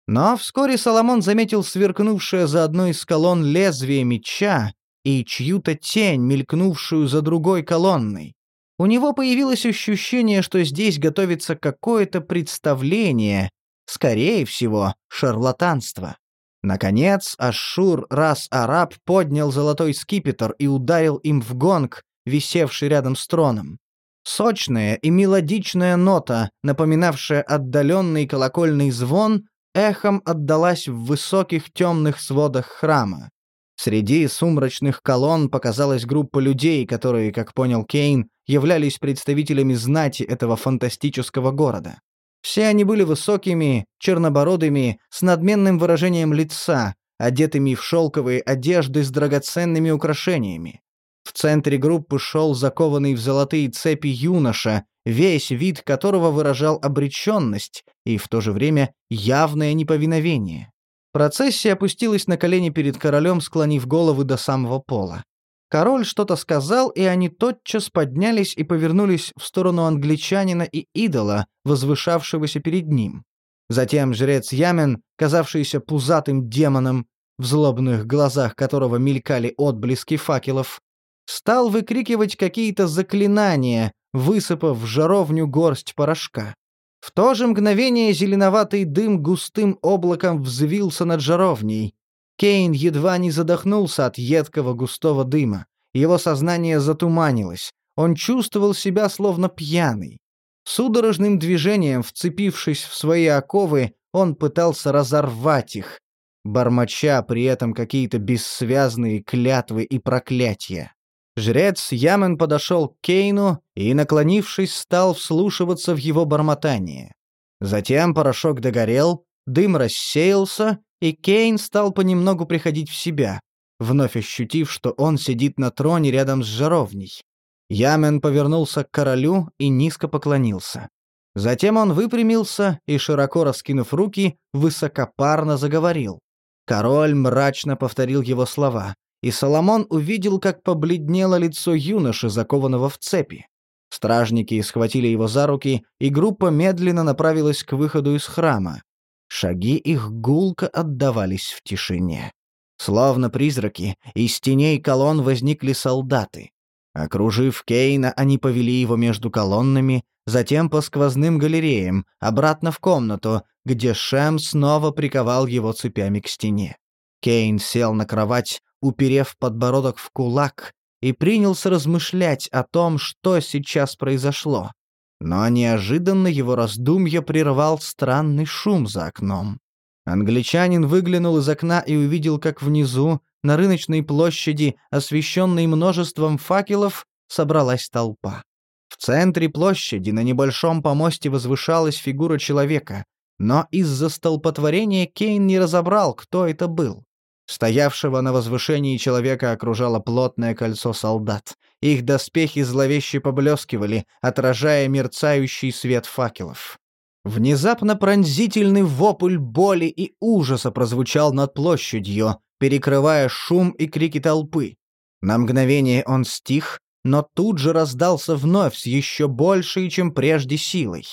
Но вскоре Соломон заметил сверкнувшее за одной из колонн лезвие меча и чью-то тень, мелькнувшую за другой колонной. У него появилось ощущение, что здесь готовится какое-то представление, скорее всего, шарлатанство. Наконец, Ашур раз араб поднял золотой скипетр и ударил им в гонг, висевший рядом с троном. Сочная и мелодичная нота, напоминавшая отдаленный колокольный звон, эхом отдалась в высоких темных сводах храма. Среди сумрачных колонн показалась группа людей, которые, как понял Кейн, являлись представителями знати этого фантастического города. Все они были высокими, чернобородыми, с надменным выражением лица, одетыми в шелковые одежды с драгоценными украшениями. В центре группы шел закованный в золотые цепи юноша, весь вид которого выражал обреченность и в то же время явное неповиновение. Процессия опустилась на колени перед королем, склонив головы до самого пола. Король что-то сказал, и они тотчас поднялись и повернулись в сторону англичанина и идола, возвышавшегося перед ним. Затем жрец Ямен, казавшийся пузатым демоном, в злобных глазах которого мелькали отблески факелов, стал выкрикивать какие-то заклинания, высыпав в жаровню горсть порошка. В то же мгновение зеленоватый дым густым облаком взвился над жаровней. Кейн едва не задохнулся от едкого густого дыма. Его сознание затуманилось. Он чувствовал себя словно пьяный. Судорожным движением, вцепившись в свои оковы, он пытался разорвать их, бормоча при этом какие-то бессвязные клятвы и проклятия. Жрец Ямен подошел к Кейну и, наклонившись, стал вслушиваться в его бормотание. Затем порошок догорел, дым рассеялся, и Кейн стал понемногу приходить в себя, вновь ощутив, что он сидит на троне рядом с жаровней. Ямен повернулся к королю и низко поклонился. Затем он выпрямился и, широко раскинув руки, высокопарно заговорил. Король мрачно повторил его слова, и Соломон увидел, как побледнело лицо юноши, закованного в цепи. Стражники схватили его за руки, и группа медленно направилась к выходу из храма. Шаги их гулко отдавались в тишине. Словно призраки, из теней колонн возникли солдаты. Окружив Кейна, они повели его между колоннами, затем по сквозным галереям, обратно в комнату, где Шем снова приковал его цепями к стене. Кейн сел на кровать, уперев подбородок в кулак, и принялся размышлять о том, что сейчас произошло. Но неожиданно его раздумье прервал странный шум за окном. Англичанин выглянул из окна и увидел, как внизу, на рыночной площади, освещенной множеством факелов, собралась толпа. В центре площади на небольшом помосте возвышалась фигура человека, но из-за столпотворения Кейн не разобрал, кто это был. Стоявшего на возвышении человека окружало плотное кольцо солдат. Их доспехи зловеще поблескивали, отражая мерцающий свет факелов. Внезапно пронзительный вопль боли и ужаса прозвучал над площадью, перекрывая шум и крики толпы. На мгновение он стих, но тут же раздался вновь с еще большей, чем прежде, силой.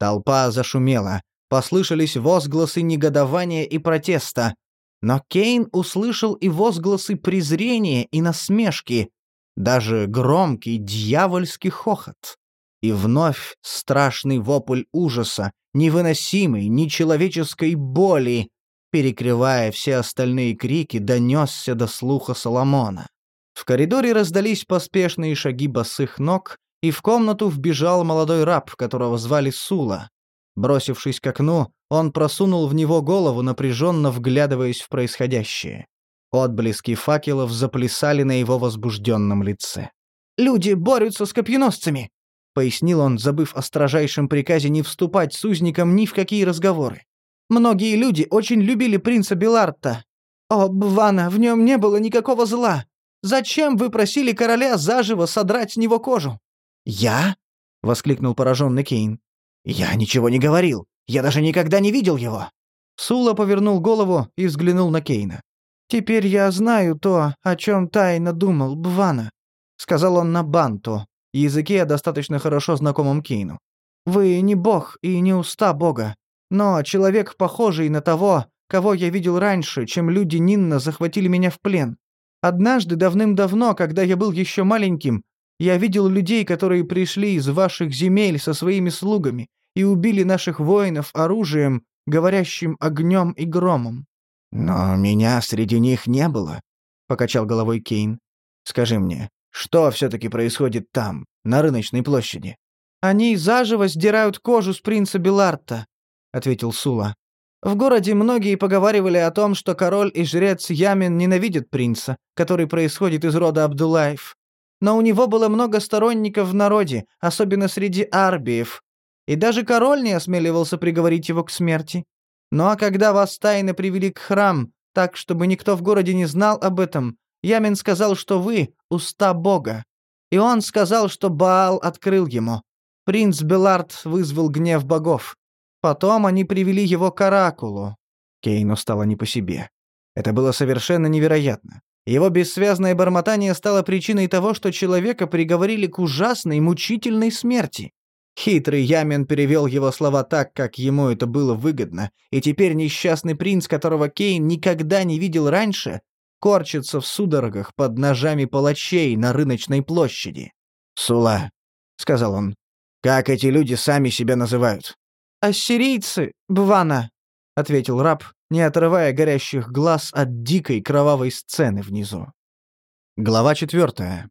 Толпа зашумела, послышались возгласы негодования и протеста, но Кейн услышал и возгласы презрения и насмешки, даже громкий дьявольский хохот. И вновь страшный вопль ужаса, невыносимой, нечеловеческой боли, перекрывая все остальные крики, донесся до слуха Соломона. В коридоре раздались поспешные шаги босых ног, и в комнату вбежал молодой раб, которого звали Сула. Бросившись к окну, он просунул в него голову, напряженно вглядываясь в происходящее. Отблески факелов заплясали на его возбужденном лице. «Люди борются с копьеносцами!» — пояснил он, забыв о строжайшем приказе не вступать с узником ни в какие разговоры. «Многие люди очень любили принца Беларта. О, Бвана, в нем не было никакого зла. Зачем вы просили короля заживо содрать с него кожу?» «Я?» — воскликнул пораженный Кейн. «Я ничего не говорил. Я даже никогда не видел его». Сула повернул голову и взглянул на Кейна. «Теперь я знаю то, о чем тайно думал Бвана», — сказал он на банту, языке, достаточно хорошо знакомом Кейну. «Вы не бог и не уста бога, но человек, похожий на того, кого я видел раньше, чем люди Нинна захватили меня в плен. Однажды, давным-давно, когда я был еще маленьким, я видел людей, которые пришли из ваших земель со своими слугами и убили наших воинов оружием, говорящим огнем и громом. «Но меня среди них не было», — покачал головой Кейн. «Скажи мне, что все-таки происходит там, на рыночной площади?» «Они заживо сдирают кожу с принца Беларта», — ответил Сула. «В городе многие поговаривали о том, что король и жрец Ямин ненавидят принца, который происходит из рода Абдулаев. Но у него было много сторонников в народе, особенно среди арбиев, и даже король не осмеливался приговорить его к смерти. Ну а когда вас тайно привели к храм, так, чтобы никто в городе не знал об этом, Ямин сказал, что вы — уста бога. И он сказал, что Баал открыл ему. Принц Белард вызвал гнев богов. Потом они привели его к Оракулу. Кейну стало не по себе. Это было совершенно невероятно. Его бессвязное бормотание стало причиной того, что человека приговорили к ужасной, мучительной смерти. Хитрый Ямин перевел его слова так, как ему это было выгодно, и теперь несчастный принц, которого Кейн никогда не видел раньше, корчатся в судорогах под ножами палачей на рыночной площади. «Сула», — сказал он, — «как эти люди сами себя называют?» «Ассирийцы, Бвана», — ответил раб, не отрывая горящих глаз от дикой кровавой сцены внизу. Глава четвертая.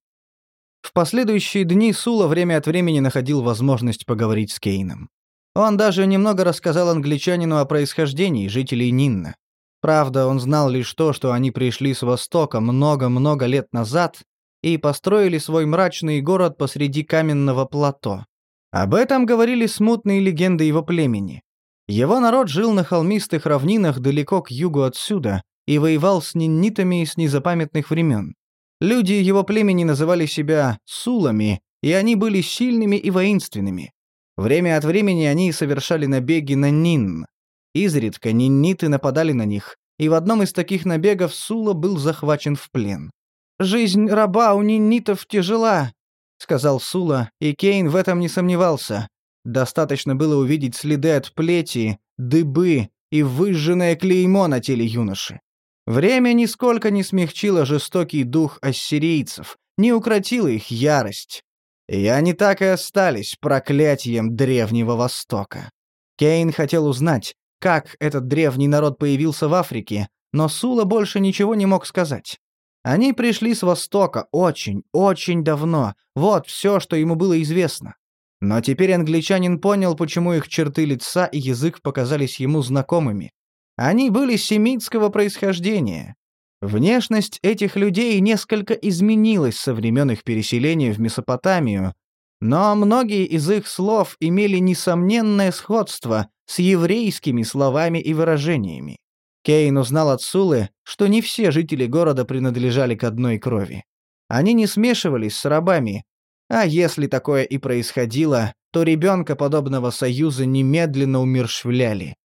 В последующие дни Сула время от времени находил возможность поговорить с Кейном. Он даже немного рассказал англичанину о происхождении жителей Нинна. Правда, он знал лишь то, что они пришли с Востока много-много лет назад и построили свой мрачный город посреди каменного плато. Об этом говорили смутные легенды его племени. Его народ жил на холмистых равнинах далеко к югу отсюда и воевал с ниннитами с незапамятных времен. Люди его племени называли себя сулами, и они были сильными и воинственными. Время от времени они совершали набеги на Нин. Изредка нинниты нападали на них, и в одном из таких набегов Сула был захвачен в плен. «Жизнь раба у ниннитов тяжела», — сказал Сула, и Кейн в этом не сомневался. Достаточно было увидеть следы от плети, дыбы и выжженное клеймо на теле юноши. Время нисколько не смягчило жестокий дух ассирийцев, не укротило их ярость. И они так и остались проклятием Древнего Востока. Кейн хотел узнать, как этот древний народ появился в Африке, но Сула больше ничего не мог сказать. Они пришли с Востока очень, очень давно, вот все, что ему было известно. Но теперь англичанин понял, почему их черты лица и язык показались ему знакомыми. Они были семитского происхождения. Внешность этих людей несколько изменилась со времен их переселения в Месопотамию, но многие из их слов имели несомненное сходство с еврейскими словами и выражениями. Кейн узнал от Сулы, что не все жители города принадлежали к одной крови. Они не смешивались с рабами, а если такое и происходило, то ребенка подобного союза немедленно умершвляли.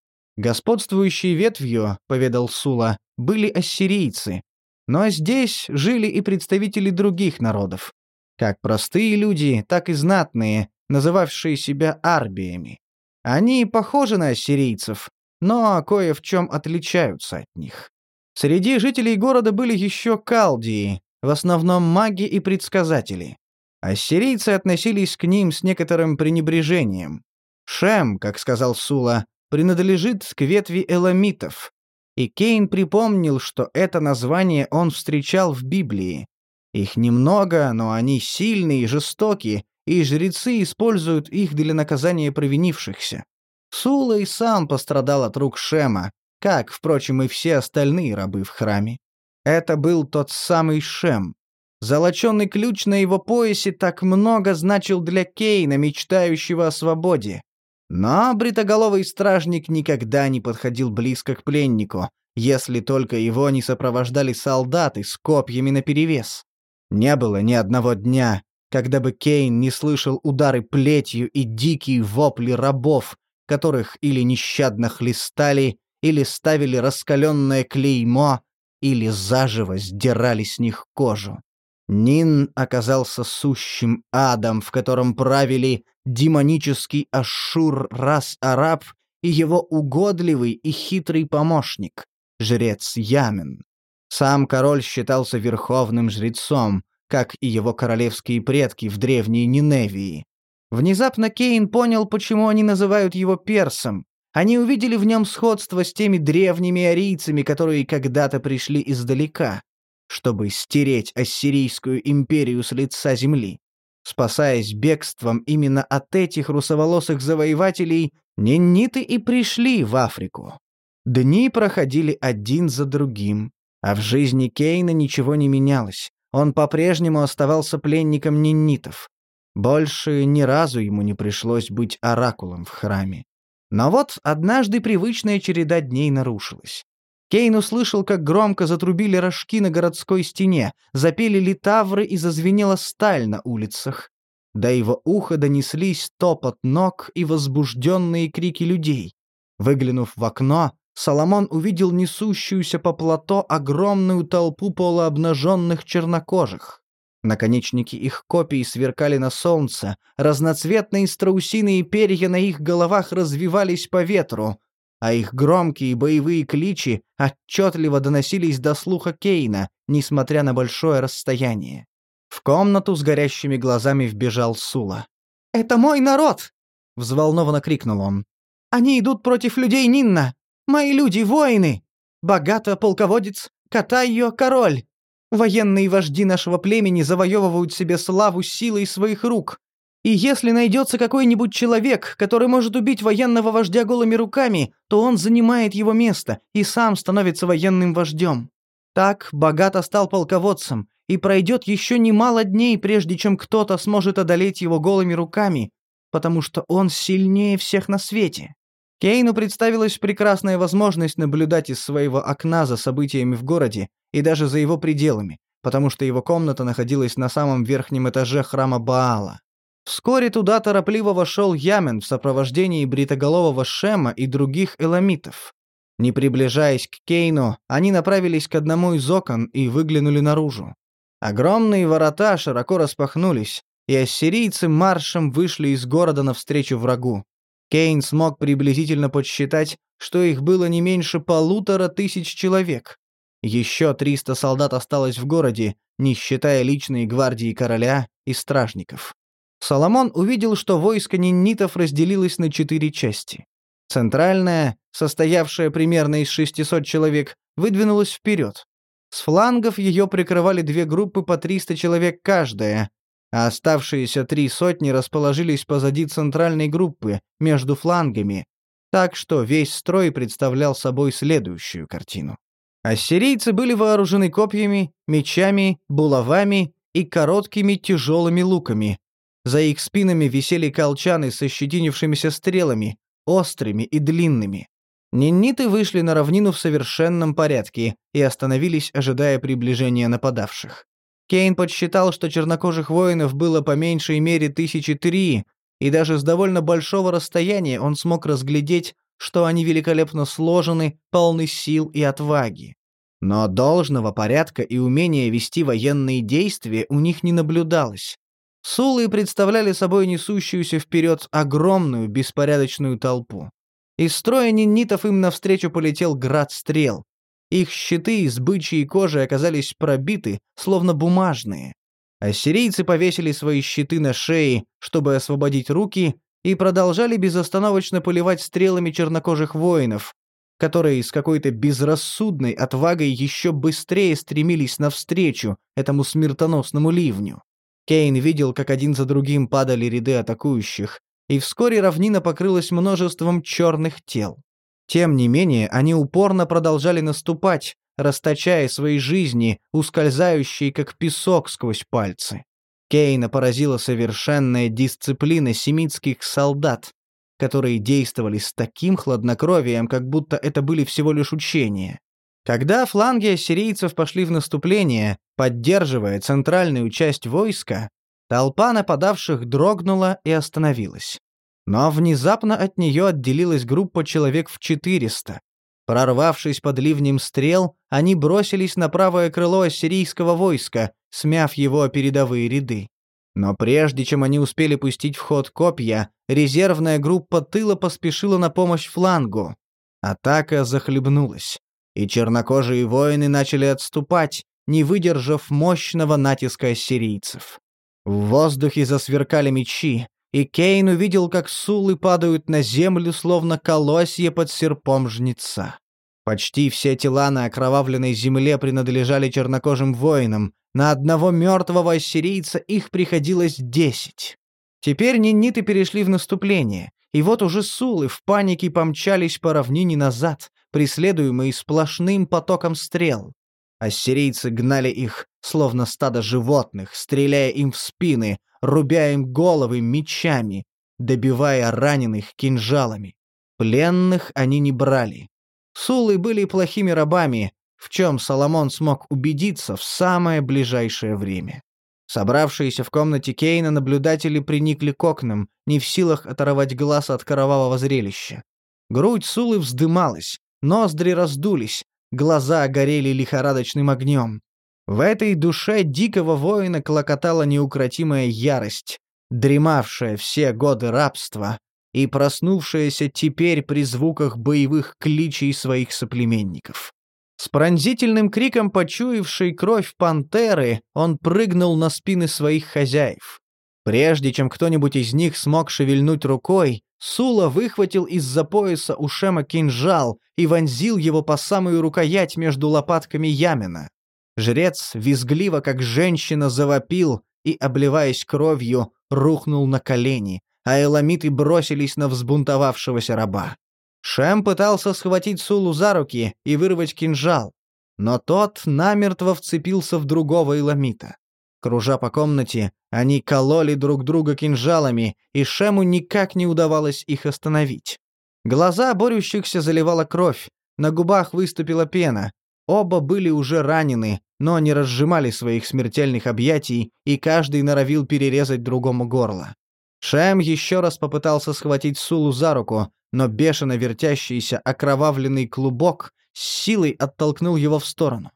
Господствующей ветвью, поведал Сула, были ассирийцы. Но здесь жили и представители других народов. Как простые люди, так и знатные, называвшие себя арбиями. Они похожи на ассирийцев, но кое в чем отличаются от них. Среди жителей города были еще калдии, в основном маги и предсказатели. Ассирийцы относились к ним с некоторым пренебрежением. Шем, как сказал Сула, принадлежит к ветви эламитов. И Кейн припомнил, что это название он встречал в Библии. Их немного, но они сильные и жестокие, и жрецы используют их для наказания провинившихся. Сула и сам пострадал от рук Шема, как, впрочем, и все остальные рабы в храме. Это был тот самый Шем. Золоченый ключ на его поясе так много значил для Кейна, мечтающего о свободе. Но бритоголовый стражник никогда не подходил близко к пленнику, если только его не сопровождали солдаты с копьями наперевес. Не было ни одного дня, когда бы Кейн не слышал удары плетью и дикие вопли рабов, которых или нещадно хлестали, или ставили раскаленное клеймо, или заживо сдирали с них кожу. Нин оказался сущим адом, в котором правили демонический Ашур-Рас-Араб и его угодливый и хитрый помощник, жрец Ямен. Сам король считался верховным жрецом, как и его королевские предки в древней Ниневии. Внезапно Кейн понял, почему они называют его персом. Они увидели в нем сходство с теми древними арийцами, которые когда-то пришли издалека чтобы стереть Ассирийскую империю с лица земли. Спасаясь бегством именно от этих русоволосых завоевателей, ненниты и пришли в Африку. Дни проходили один за другим, а в жизни Кейна ничего не менялось. Он по-прежнему оставался пленником неннитов. Больше ни разу ему не пришлось быть оракулом в храме. Но вот однажды привычная череда дней нарушилась. Кейн услышал, как громко затрубили рожки на городской стене, запели литавры и зазвенела сталь на улицах. До его уха донеслись топот ног и возбужденные крики людей. Выглянув в окно, Соломон увидел несущуюся по плато огромную толпу полуобнаженных чернокожих. Наконечники их копий сверкали на солнце, разноцветные страусиные перья на их головах развивались по ветру, а их громкие боевые кличи отчетливо доносились до слуха Кейна, несмотря на большое расстояние. В комнату с горящими глазами вбежал Сула. «Это мой народ!» — взволнованно крикнул он. «Они идут против людей Нинна! Мои люди — воины! Богато — полководец, Катайо — король! Военные вожди нашего племени завоевывают себе славу силой своих рук. И если найдется какой-нибудь человек, который может убить военного вождя голыми руками, то он занимает его место и сам становится военным вождем. Так Богато стал полководцем, и пройдет еще немало дней, прежде чем кто-то сможет одолеть его голыми руками, потому что он сильнее всех на свете. Кейну представилась прекрасная возможность наблюдать из своего окна за событиями в городе и даже за его пределами, потому что его комната находилась на самом верхнем этаже храма Баала. Вскоре туда торопливо вошел Ямен в сопровождении бритоголового Шема и других эламитов. Не приближаясь к Кейну, они направились к одному из окон и выглянули наружу. Огромные ворота широко распахнулись, и ассирийцы маршем вышли из города навстречу врагу. Кейн смог приблизительно подсчитать, что их было не меньше полутора тысяч человек. Еще 300 солдат осталось в городе, не считая личной гвардии короля и стражников. Соломон увидел, что войско ниннитов разделилось на четыре части. Центральная, состоявшая примерно из 600 человек, выдвинулась вперед. С флангов ее прикрывали две группы по 300 человек каждая, а оставшиеся три сотни расположились позади центральной группы, между флангами, так что весь строй представлял собой следующую картину. Ассирийцы были вооружены копьями, мечами, булавами и короткими тяжелыми луками. За их спинами висели колчаны со щетинившимися стрелами, острыми и длинными. Нинниты вышли на равнину в совершенном порядке и остановились, ожидая приближения нападавших. Кейн подсчитал, что чернокожих воинов было по меньшей мере тысячи три, и даже с довольно большого расстояния он смог разглядеть, что они великолепно сложены, полны сил и отваги. Но должного порядка и умения вести военные действия у них не наблюдалось. Сулы представляли собой несущуюся вперед огромную беспорядочную толпу. Из строя ниннитов им навстречу полетел град стрел. Их щиты из бычьей кожи оказались пробиты, словно бумажные. Ассирийцы повесили свои щиты на шеи, чтобы освободить руки, и продолжали безостановочно поливать стрелами чернокожих воинов, которые с какой-то безрассудной отвагой еще быстрее стремились навстречу этому смертоносному ливню. Кейн видел, как один за другим падали ряды атакующих, и вскоре равнина покрылась множеством черных тел. Тем не менее, они упорно продолжали наступать, расточая свои жизни, ускользающие как песок сквозь пальцы. Кейна поразила совершенная дисциплина семитских солдат, которые действовали с таким хладнокровием, как будто это были всего лишь учения. Когда фланги ассирийцев пошли в наступление, поддерживая центральную часть войска, Толпа нападавших дрогнула и остановилась. Но внезапно от нее отделилась группа человек в 400. Прорвавшись под ливнем стрел, они бросились на правое крыло ассирийского войска, смяв его передовые ряды. Но прежде чем они успели пустить в ход копья, резервная группа тыла поспешила на помощь флангу. Атака захлебнулась, и чернокожие воины начали отступать, не выдержав мощного натиска ассирийцев. В воздухе засверкали мечи, и Кейн увидел, как сулы падают на землю, словно колосья под серпом жнеца. Почти все тела на окровавленной земле принадлежали чернокожим воинам, на одного мертвого ассирийца их приходилось десять. Теперь нинниты перешли в наступление, и вот уже сулы в панике помчались по равнине назад, преследуемые сплошным потоком стрел. Ассирийцы гнали их, словно стадо животных, стреляя им в спины, рубя им головы мечами, добивая раненых кинжалами. Пленных они не брали. Сулы были плохими рабами, в чем Соломон смог убедиться в самое ближайшее время. Собравшиеся в комнате Кейна наблюдатели приникли к окнам, не в силах оторвать глаз от кровавого зрелища. Грудь Сулы вздымалась, ноздри раздулись, глаза горели лихорадочным огнем. В этой душе дикого воина клокотала неукротимая ярость, дремавшая все годы рабства, и проснувшаяся теперь при звуках боевых кличей своих соплеменников. С пронзительным криком почуявшей кровь пантеры он прыгнул на спины своих хозяев. Прежде чем кто-нибудь из них смог шевельнуть рукой, Сула выхватил из-за пояса у Шема кинжал и вонзил его по самую рукоять между лопатками Ямина. Жрец, визгливо как женщина, завопил и, обливаясь кровью, рухнул на колени, а эламиты бросились на взбунтовавшегося раба. Шем пытался схватить Сулу за руки и вырвать кинжал, но тот намертво вцепился в другого эламита. Кружа по комнате, они кололи друг друга кинжалами, и Шему никак не удавалось их остановить. Глаза борющихся заливала кровь, на губах выступила пена. Оба были уже ранены, но не разжимали своих смертельных объятий, и каждый норовил перерезать другому горло. Шем еще раз попытался схватить Сулу за руку, но бешено вертящийся окровавленный клубок с силой оттолкнул его в сторону.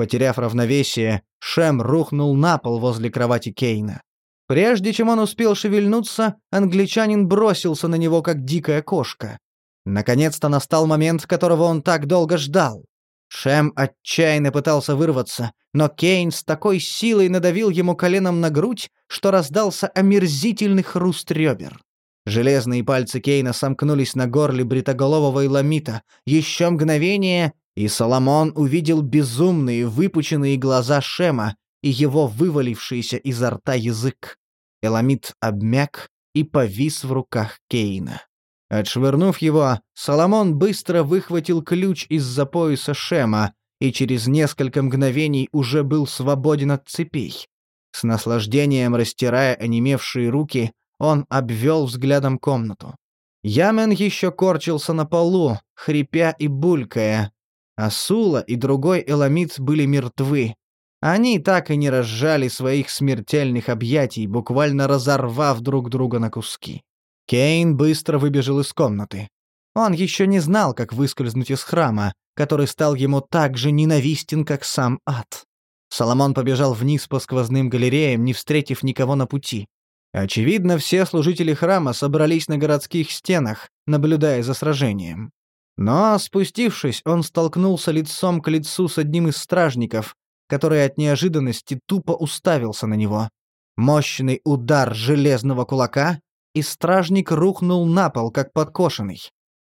Потеряв равновесие, Шем рухнул на пол возле кровати Кейна. Прежде чем он успел шевельнуться, англичанин бросился на него, как дикая кошка. Наконец-то настал момент, которого он так долго ждал. Шем отчаянно пытался вырваться, но Кейн с такой силой надавил ему коленом на грудь, что раздался омерзительный хруст ребер. Железные пальцы Кейна сомкнулись на горле бритоголового Иламита. Еще мгновение, и Соломон увидел безумные выпученные глаза Шема и его вывалившийся изо рта язык. Эламит обмяк и повис в руках Кейна. Отшвырнув его, Соломон быстро выхватил ключ из-за пояса Шема и через несколько мгновений уже был свободен от цепей. С наслаждением растирая онемевшие руки, он обвел взглядом комнату. Ямен еще корчился на полу, хрипя и булькая, а Сула и другой Эламит были мертвы. Они так и не разжали своих смертельных объятий, буквально разорвав друг друга на куски. Кейн быстро выбежал из комнаты. Он еще не знал, как выскользнуть из храма, который стал ему так же ненавистен, как сам ад. Соломон побежал вниз по сквозным галереям, не встретив никого на пути. Очевидно, все служители храма собрались на городских стенах, наблюдая за сражением. Но, спустившись, он столкнулся лицом к лицу с одним из стражников, который от неожиданности тупо уставился на него. Мощный удар железного кулака, и стражник рухнул на пол, как подкошенный.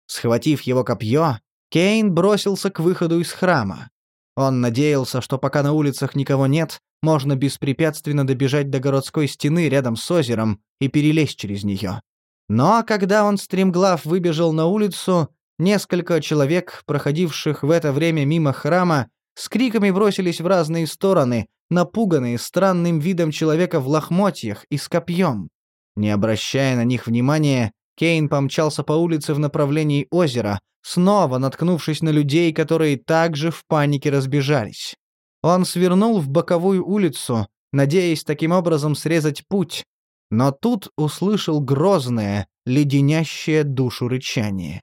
Схватив его копье, Кейн бросился к выходу из храма. Он надеялся, что пока на улицах никого нет, можно беспрепятственно добежать до городской стены рядом с озером и перелезть через нее. Но когда он стремглав выбежал на улицу, Несколько человек, проходивших в это время мимо храма, с криками бросились в разные стороны, напуганные странным видом человека в лохмотьях и с копьем. Не обращая на них внимания, Кейн помчался по улице в направлении озера, снова наткнувшись на людей, которые также в панике разбежались. Он свернул в боковую улицу, надеясь таким образом срезать путь, но тут услышал грозное, леденящее душу рычание.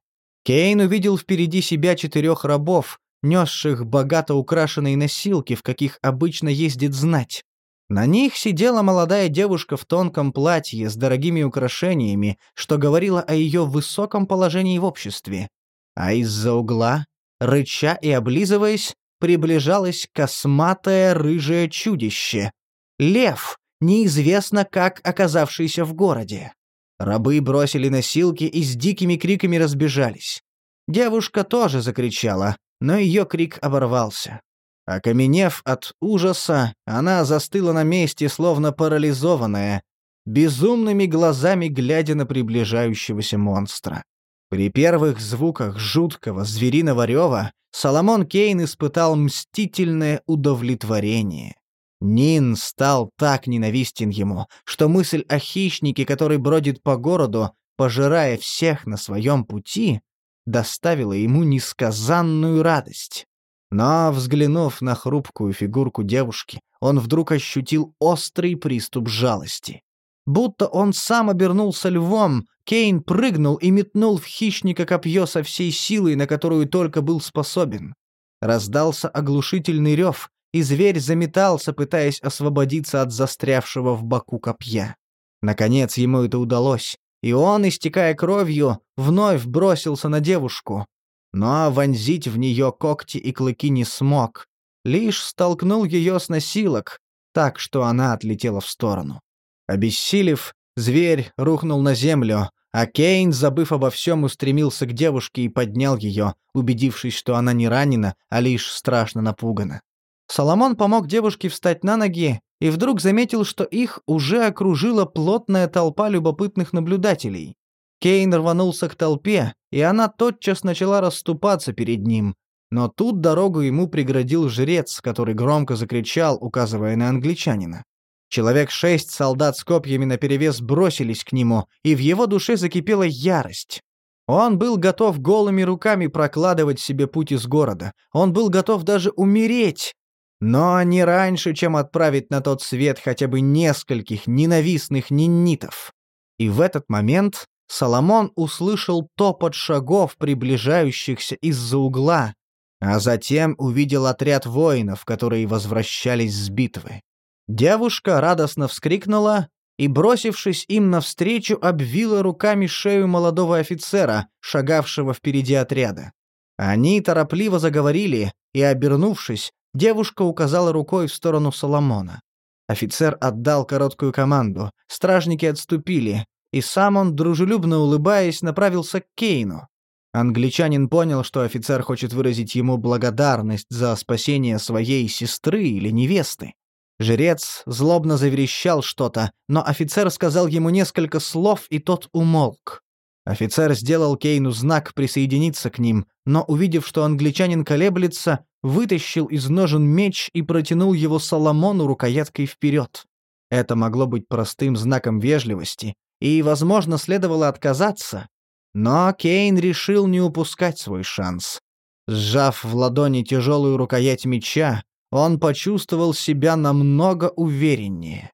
Кейн увидел впереди себя четырех рабов, несших богато украшенные носилки, в каких обычно ездит знать. На них сидела молодая девушка в тонком платье с дорогими украшениями, что говорило о ее высоком положении в обществе. А из-за угла, рыча и облизываясь, приближалось косматое рыжее чудище. Лев, неизвестно как оказавшийся в городе. Рабы бросили носилки и с дикими криками разбежались. Девушка тоже закричала, но ее крик оборвался. Окаменев от ужаса, она застыла на месте, словно парализованная, безумными глазами глядя на приближающегося монстра. При первых звуках жуткого звериного рева Соломон Кейн испытал мстительное удовлетворение. Нин стал так ненавистен ему, что мысль о хищнике, который бродит по городу, пожирая всех на своем пути, доставила ему несказанную радость. Но, взглянув на хрупкую фигурку девушки, он вдруг ощутил острый приступ жалости. Будто он сам обернулся львом, Кейн прыгнул и метнул в хищника копье со всей силой, на которую только был способен. Раздался оглушительный рев, и зверь заметался, пытаясь освободиться от застрявшего в боку копья. Наконец ему это удалось, и он, истекая кровью, вновь бросился на девушку. Но вонзить в нее когти и клыки не смог, лишь столкнул ее с носилок, так что она отлетела в сторону. Обессилев, зверь рухнул на землю, а Кейн, забыв обо всем, устремился к девушке и поднял ее, убедившись, что она не ранена, а лишь страшно напугана. Соломон помог девушке встать на ноги и вдруг заметил, что их уже окружила плотная толпа любопытных наблюдателей. Кейн рванулся к толпе, и она тотчас начала расступаться перед ним. Но тут дорогу ему преградил жрец, который громко закричал, указывая на англичанина. Человек шесть солдат с копьями наперевес бросились к нему, и в его душе закипела ярость. Он был готов голыми руками прокладывать себе путь из города. Он был готов даже умереть. Но не раньше, чем отправить на тот свет хотя бы нескольких ненавистных ниннитов. И в этот момент Соломон услышал топот шагов, приближающихся из-за угла, а затем увидел отряд воинов, которые возвращались с битвы. Девушка радостно вскрикнула и, бросившись им навстречу, обвила руками шею молодого офицера, шагавшего впереди отряда. Они торопливо заговорили, и, обернувшись, девушка указала рукой в сторону Соломона. Офицер отдал короткую команду, стражники отступили, и сам он, дружелюбно улыбаясь, направился к Кейну. Англичанин понял, что офицер хочет выразить ему благодарность за спасение своей сестры или невесты. Жрец злобно заверещал что-то, но офицер сказал ему несколько слов, и тот умолк. Офицер сделал Кейну знак присоединиться к ним, но, увидев, что англичанин колеблется, вытащил из ножен меч и протянул его Соломону рукояткой вперед. Это могло быть простым знаком вежливости, и, возможно, следовало отказаться, но Кейн решил не упускать свой шанс. Сжав в ладони тяжелую рукоять меча, он почувствовал себя намного увереннее.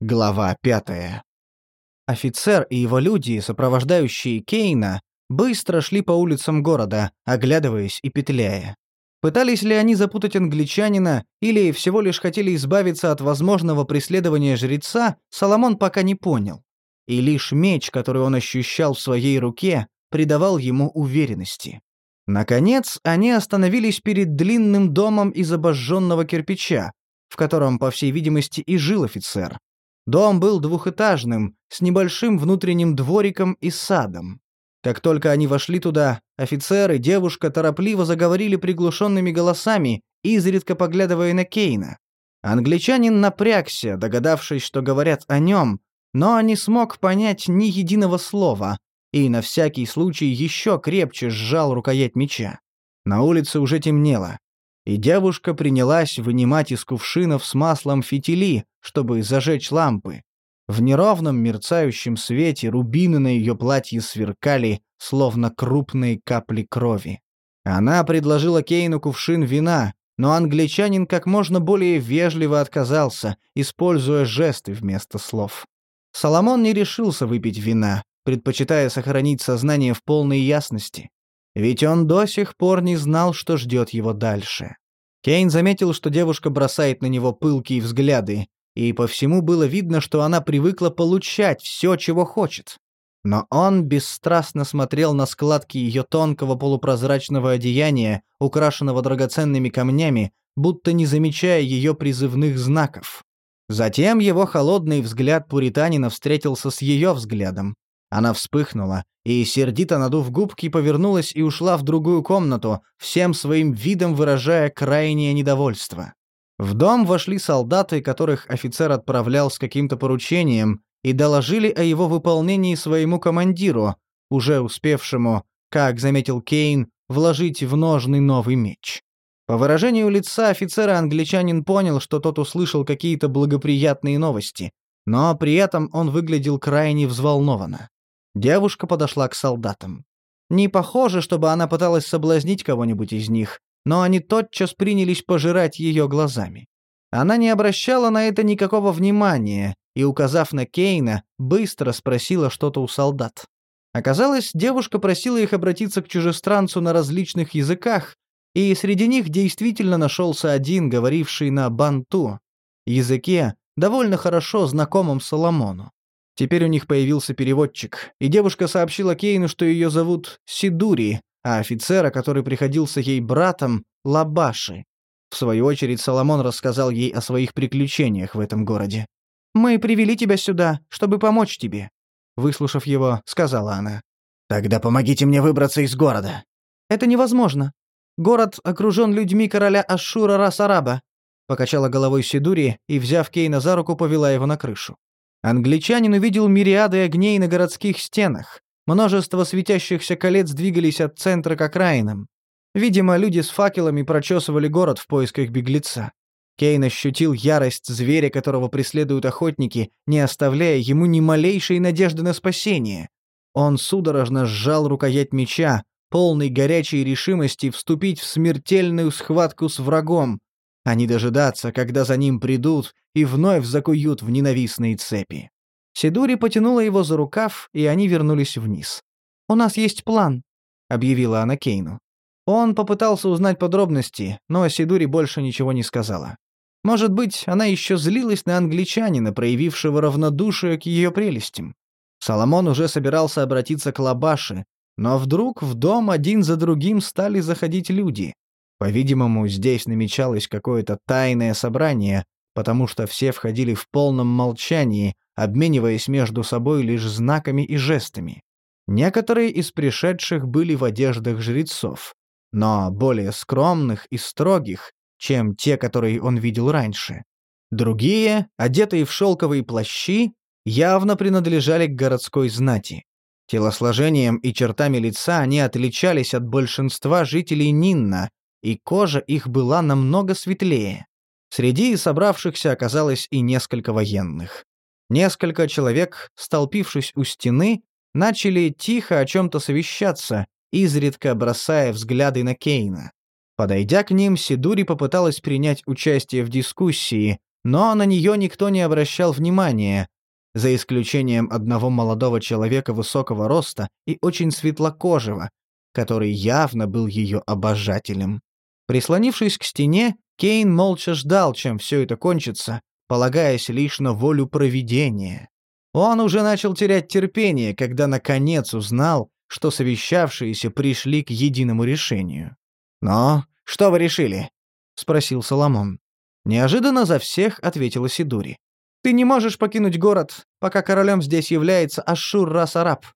Глава пятая. Офицер и его люди, сопровождающие Кейна, быстро шли по улицам города, оглядываясь и петляя. Пытались ли они запутать англичанина или всего лишь хотели избавиться от возможного преследования жреца, Соломон пока не понял. И лишь меч, который он ощущал в своей руке, придавал ему уверенности. Наконец, они остановились перед длинным домом из обожженного кирпича, в котором, по всей видимости, и жил офицер. Дом был двухэтажным, с небольшим внутренним двориком и садом. Как только они вошли туда, офицер и девушка торопливо заговорили приглушенными голосами, изредка поглядывая на Кейна. Англичанин напрягся, догадавшись, что говорят о нем, но не смог понять ни единого слова, и на всякий случай еще крепче сжал рукоять меча. На улице уже темнело, и девушка принялась вынимать из кувшинов с маслом фитили, чтобы зажечь лампы. В неровном мерцающем свете рубины на ее платье сверкали, словно крупные капли крови. Она предложила Кейну кувшин вина, но англичанин как можно более вежливо отказался, используя жесты вместо слов. Соломон не решился выпить вина, предпочитая сохранить сознание в полной ясности. Ведь он до сих пор не знал, что ждет его дальше. Кейн заметил, что девушка бросает на него пылкие взгляды, и по всему было видно, что она привыкла получать все, чего хочет. Но он бесстрастно смотрел на складки ее тонкого полупрозрачного одеяния, украшенного драгоценными камнями, будто не замечая ее призывных знаков. Затем его холодный взгляд пуританина встретился с ее взглядом, она вспыхнула и, сердито надув губки, повернулась и ушла в другую комнату, всем своим видом выражая крайнее недовольство. В дом вошли солдаты, которых офицер отправлял с каким-то поручением, и доложили о его выполнении своему командиру, уже успевшему, как заметил Кейн, вложить в ножный новый меч. По выражению лица офицера англичанин понял, что тот услышал какие-то благоприятные новости, но при этом он выглядел крайне взволнованно. Девушка подошла к солдатам. Не похоже, чтобы она пыталась соблазнить кого-нибудь из них, но они тотчас принялись пожирать ее глазами. Она не обращала на это никакого внимания и, указав на Кейна, быстро спросила что-то у солдат. Оказалось, девушка просила их обратиться к чужестранцу на различных языках, и среди них действительно нашелся один, говоривший на банту, языке, довольно хорошо знакомом Соломону. Теперь у них появился переводчик, и девушка сообщила Кейну, что ее зовут Сидури, а офицера, который приходился ей братом, Лабаши. В свою очередь Соломон рассказал ей о своих приключениях в этом городе. «Мы привели тебя сюда, чтобы помочь тебе», — выслушав его, сказала она. «Тогда помогите мне выбраться из города». «Это невозможно. Город окружен людьми короля Ашура Расараба», — покачала головой Сидури и, взяв Кейна за руку, повела его на крышу. Англичанин увидел мириады огней на городских стенах. Множество светящихся колец двигались от центра к окраинам. Видимо, люди с факелами прочесывали город в поисках беглеца. Кейн ощутил ярость зверя, которого преследуют охотники, не оставляя ему ни малейшей надежды на спасение. Он судорожно сжал рукоять меча, полный горячей решимости вступить в смертельную схватку с врагом, а не дожидаться, когда за ним придут и вновь закуют в ненавистные цепи. Сидури потянула его за рукав, и они вернулись вниз. «У нас есть план», — объявила она Кейну. Он попытался узнать подробности, но Сидури больше ничего не сказала. Может быть, она еще злилась на англичанина, проявившего равнодушие к ее прелестям. Соломон уже собирался обратиться к Лабаше, но вдруг в дом один за другим стали заходить люди. По-видимому, здесь намечалось какое-то тайное собрание, потому что все входили в полном молчании, обмениваясь между собой лишь знаками и жестами. Некоторые из пришедших были в одеждах жрецов, но более скромных и строгих, чем те, которые он видел раньше. Другие, одетые в шелковые плащи, явно принадлежали к городской знати. Телосложением и чертами лица они отличались от большинства жителей Нинна, и кожа их была намного светлее. Среди собравшихся оказалось и несколько военных. Несколько человек, столпившись у стены, начали тихо о чем-то совещаться, изредка бросая взгляды на Кейна. Подойдя к ним, Сидури попыталась принять участие в дискуссии, но на нее никто не обращал внимания, за исключением одного молодого человека высокого роста и очень светлокожего, который явно был ее обожателем. Прислонившись к стене, Кейн молча ждал, чем все это кончится, полагаясь лишь на волю провидения. Он уже начал терять терпение, когда наконец узнал, что совещавшиеся пришли к единому решению. «Но что вы решили?» — спросил Соломон. Неожиданно за всех ответила Сидури. «Ты не можешь покинуть город, пока королем здесь является Ашур-Рас-Араб.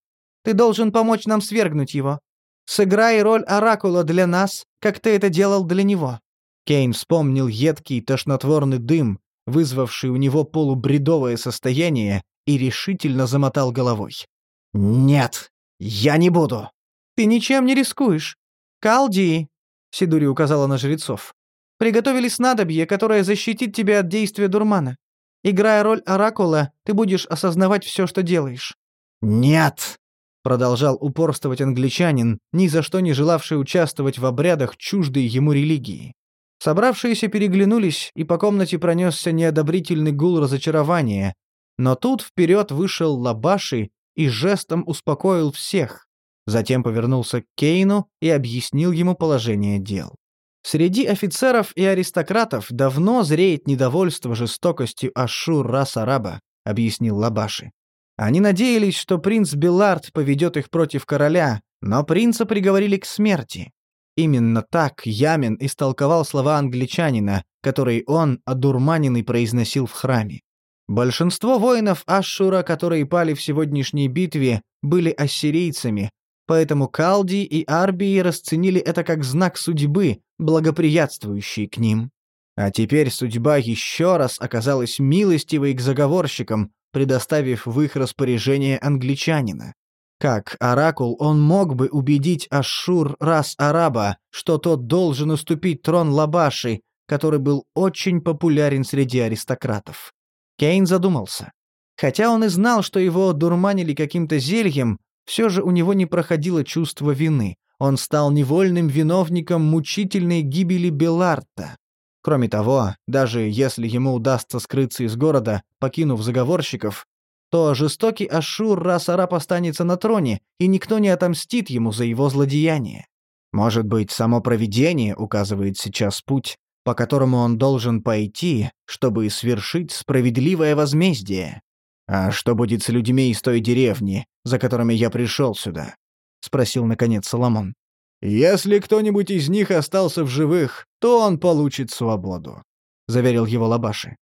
Ты должен помочь нам свергнуть его. Сыграй роль оракула для нас, как ты это делал для него». Кейн вспомнил едкий тошнотворный дым, вызвавший у него полубредовое состояние, и решительно замотал головой. «Нет, я не буду». «Ты ничем не рискуешь. Калди», — Сидури указала на жрецов, — «приготовили снадобье, которое защитит тебя от действия дурмана. Играя роль оракула, ты будешь осознавать все, что делаешь». «Нет!» Продолжал упорствовать англичанин, ни за что не желавший участвовать в обрядах чуждой ему религии. Собравшиеся переглянулись, и по комнате пронесся неодобрительный гул разочарования. Но тут вперед вышел Лабаши и жестом успокоил всех. Затем повернулся к Кейну и объяснил ему положение дел. Среди офицеров и аристократов давно зреет недовольство жестокостью Ашур-Рас-Араба, объяснил Лабаши. Они надеялись, что принц Белард поведет их против короля, но принца приговорили к смерти. Именно так Ямин истолковал слова англичанина, которые он, одурманенный, произносил в храме. Большинство воинов Ашшура, которые пали в сегодняшней битве, были ассирийцами, поэтому Калди и Арбии расценили это как знак судьбы, благоприятствующий к ним. А теперь судьба еще раз оказалась милостивой к заговорщикам, предоставив в их распоряжение англичанина. Как оракул он мог бы убедить Ашур рас араба, что тот должен уступить трон Лабаши, который был очень популярен среди аристократов? Кейн задумался. Хотя он и знал, что его дурманили каким-то зельем, все же у него не проходило чувство вины. Он стал невольным виновником мучительной гибели Беларта. Кроме того, даже если ему удастся скрыться из города, покинув заговорщиков, то жестокий Ашур Расарап останется на троне, и никто не отомстит ему за его злодеяние. Может быть, само провидение указывает сейчас путь, по которому он должен пойти, чтобы свершить справедливое возмездие. «А что будет с людьми из той деревни, за которыми я пришел сюда?» — спросил, наконец, Соломон. «Если кто-нибудь из них остался в живых, то он получит свободу», — заверил его Лабаши.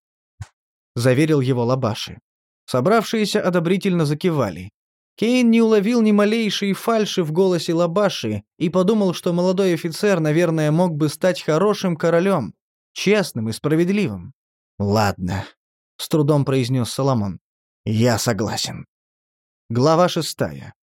Заверил его Лабаши. Собравшиеся одобрительно закивали. Кейн не уловил ни малейшей фальши в голосе Лабаши и подумал, что молодой офицер, наверное, мог бы стать хорошим королем, честным и справедливым. «Ладно», — с трудом произнес Соломон. «Я согласен». Глава шестая.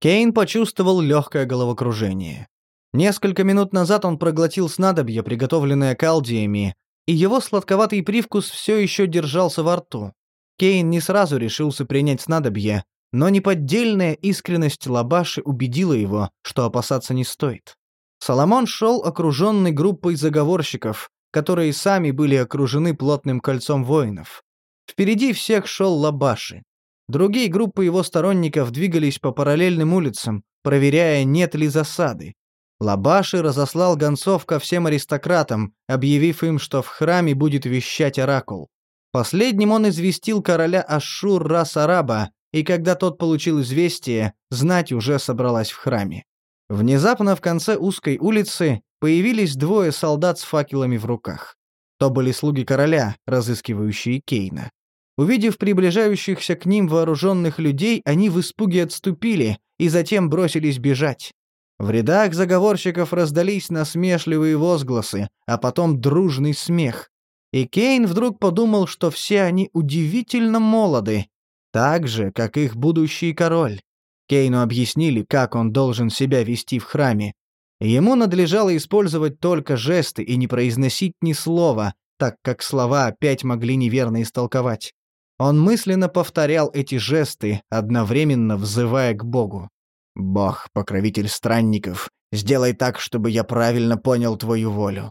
Кейн почувствовал легкое головокружение. Несколько минут назад он проглотил снадобье, приготовленное калдиями, и его сладковатый привкус все еще держался во рту. Кейн не сразу решился принять снадобье, но неподдельная искренность Лабаши убедила его, что опасаться не стоит. Соломон шел окруженный группой заговорщиков, которые сами были окружены плотным кольцом воинов. Впереди всех шел Лабаши. Другие группы его сторонников двигались по параллельным улицам, проверяя, нет ли засады. Лабаши разослал гонцов ко всем аристократам, объявив им, что в храме будет вещать оракул. Последним он известил короля Ашур Рас-Араба, и когда тот получил известие, знать уже собралась в храме. Внезапно в конце узкой улицы появились двое солдат с факелами в руках. То были слуги короля, разыскивающие Кейна. Увидев приближающихся к ним вооруженных людей, они в испуге отступили и затем бросились бежать. В рядах заговорщиков раздались насмешливые возгласы, а потом дружный смех. И Кейн вдруг подумал, что все они удивительно молоды, так же, как их будущий король. Кейну объяснили, как он должен себя вести в храме. Ему надлежало использовать только жесты и не произносить ни слова, так как слова опять могли неверно истолковать. Он мысленно повторял эти жесты, одновременно взывая к Богу. «Бог, покровитель странников, сделай так, чтобы я правильно понял твою волю.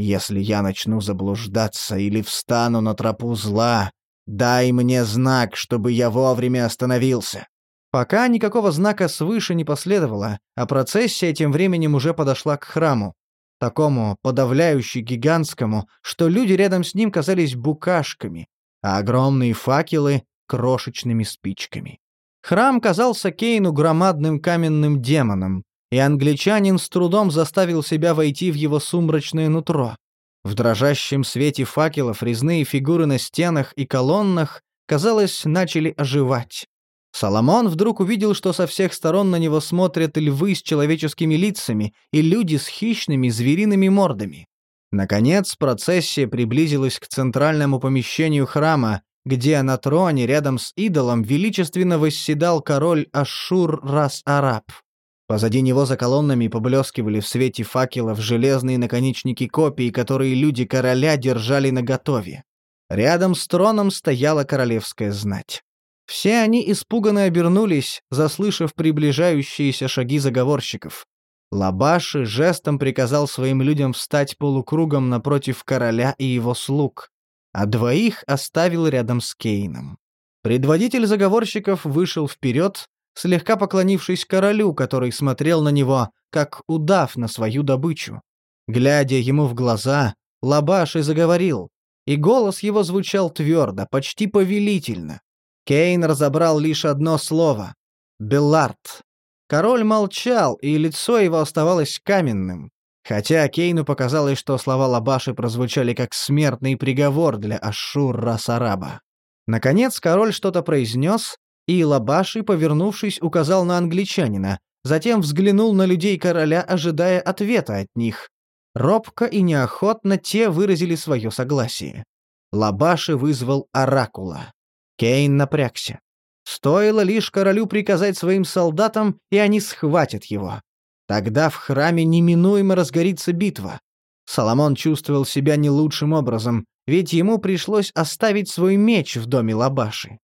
Если я начну заблуждаться или встану на тропу зла, дай мне знак, чтобы я вовремя остановился». Пока никакого знака свыше не последовало, а процессия тем временем уже подошла к храму. Такому подавляюще гигантскому, что люди рядом с ним казались букашками, а огромные факелы — крошечными спичками. Храм казался Кейну громадным каменным демоном, и англичанин с трудом заставил себя войти в его сумрачное нутро. В дрожащем свете факелов резные фигуры на стенах и колоннах, казалось, начали оживать. Соломон вдруг увидел, что со всех сторон на него смотрят львы с человеческими лицами и люди с хищными звериными мордами. Наконец, процессия приблизилась к центральному помещению храма, где на троне рядом с идолом величественно восседал король Ашур-Рас-Араб. Позади него за колоннами поблескивали в свете факелов железные наконечники копий, которые люди короля держали наготове. Рядом с троном стояла королевская знать. Все они испуганно обернулись, заслышав приближающиеся шаги заговорщиков. Лабаши жестом приказал своим людям встать полукругом напротив короля и его слуг, а двоих оставил рядом с Кейном. Предводитель заговорщиков вышел вперед, слегка поклонившись королю, который смотрел на него, как удав на свою добычу. Глядя ему в глаза, Лабаши заговорил, и голос его звучал твердо, почти повелительно. Кейн разобрал лишь одно слово — «Беллард». Король молчал, и лицо его оставалось каменным. Хотя Кейну показалось, что слова Лабаши прозвучали как смертный приговор для Ашур-Расараба. Наконец король что-то произнес, и Лабаши, повернувшись, указал на англичанина, затем взглянул на людей короля, ожидая ответа от них. Робко и неохотно те выразили свое согласие. Лабаши вызвал Оракула. Кейн напрягся. Стоило лишь королю приказать своим солдатам, и они схватят его. Тогда в храме неминуемо разгорится битва. Соломон чувствовал себя не лучшим образом, ведь ему пришлось оставить свой меч в доме Лабаши.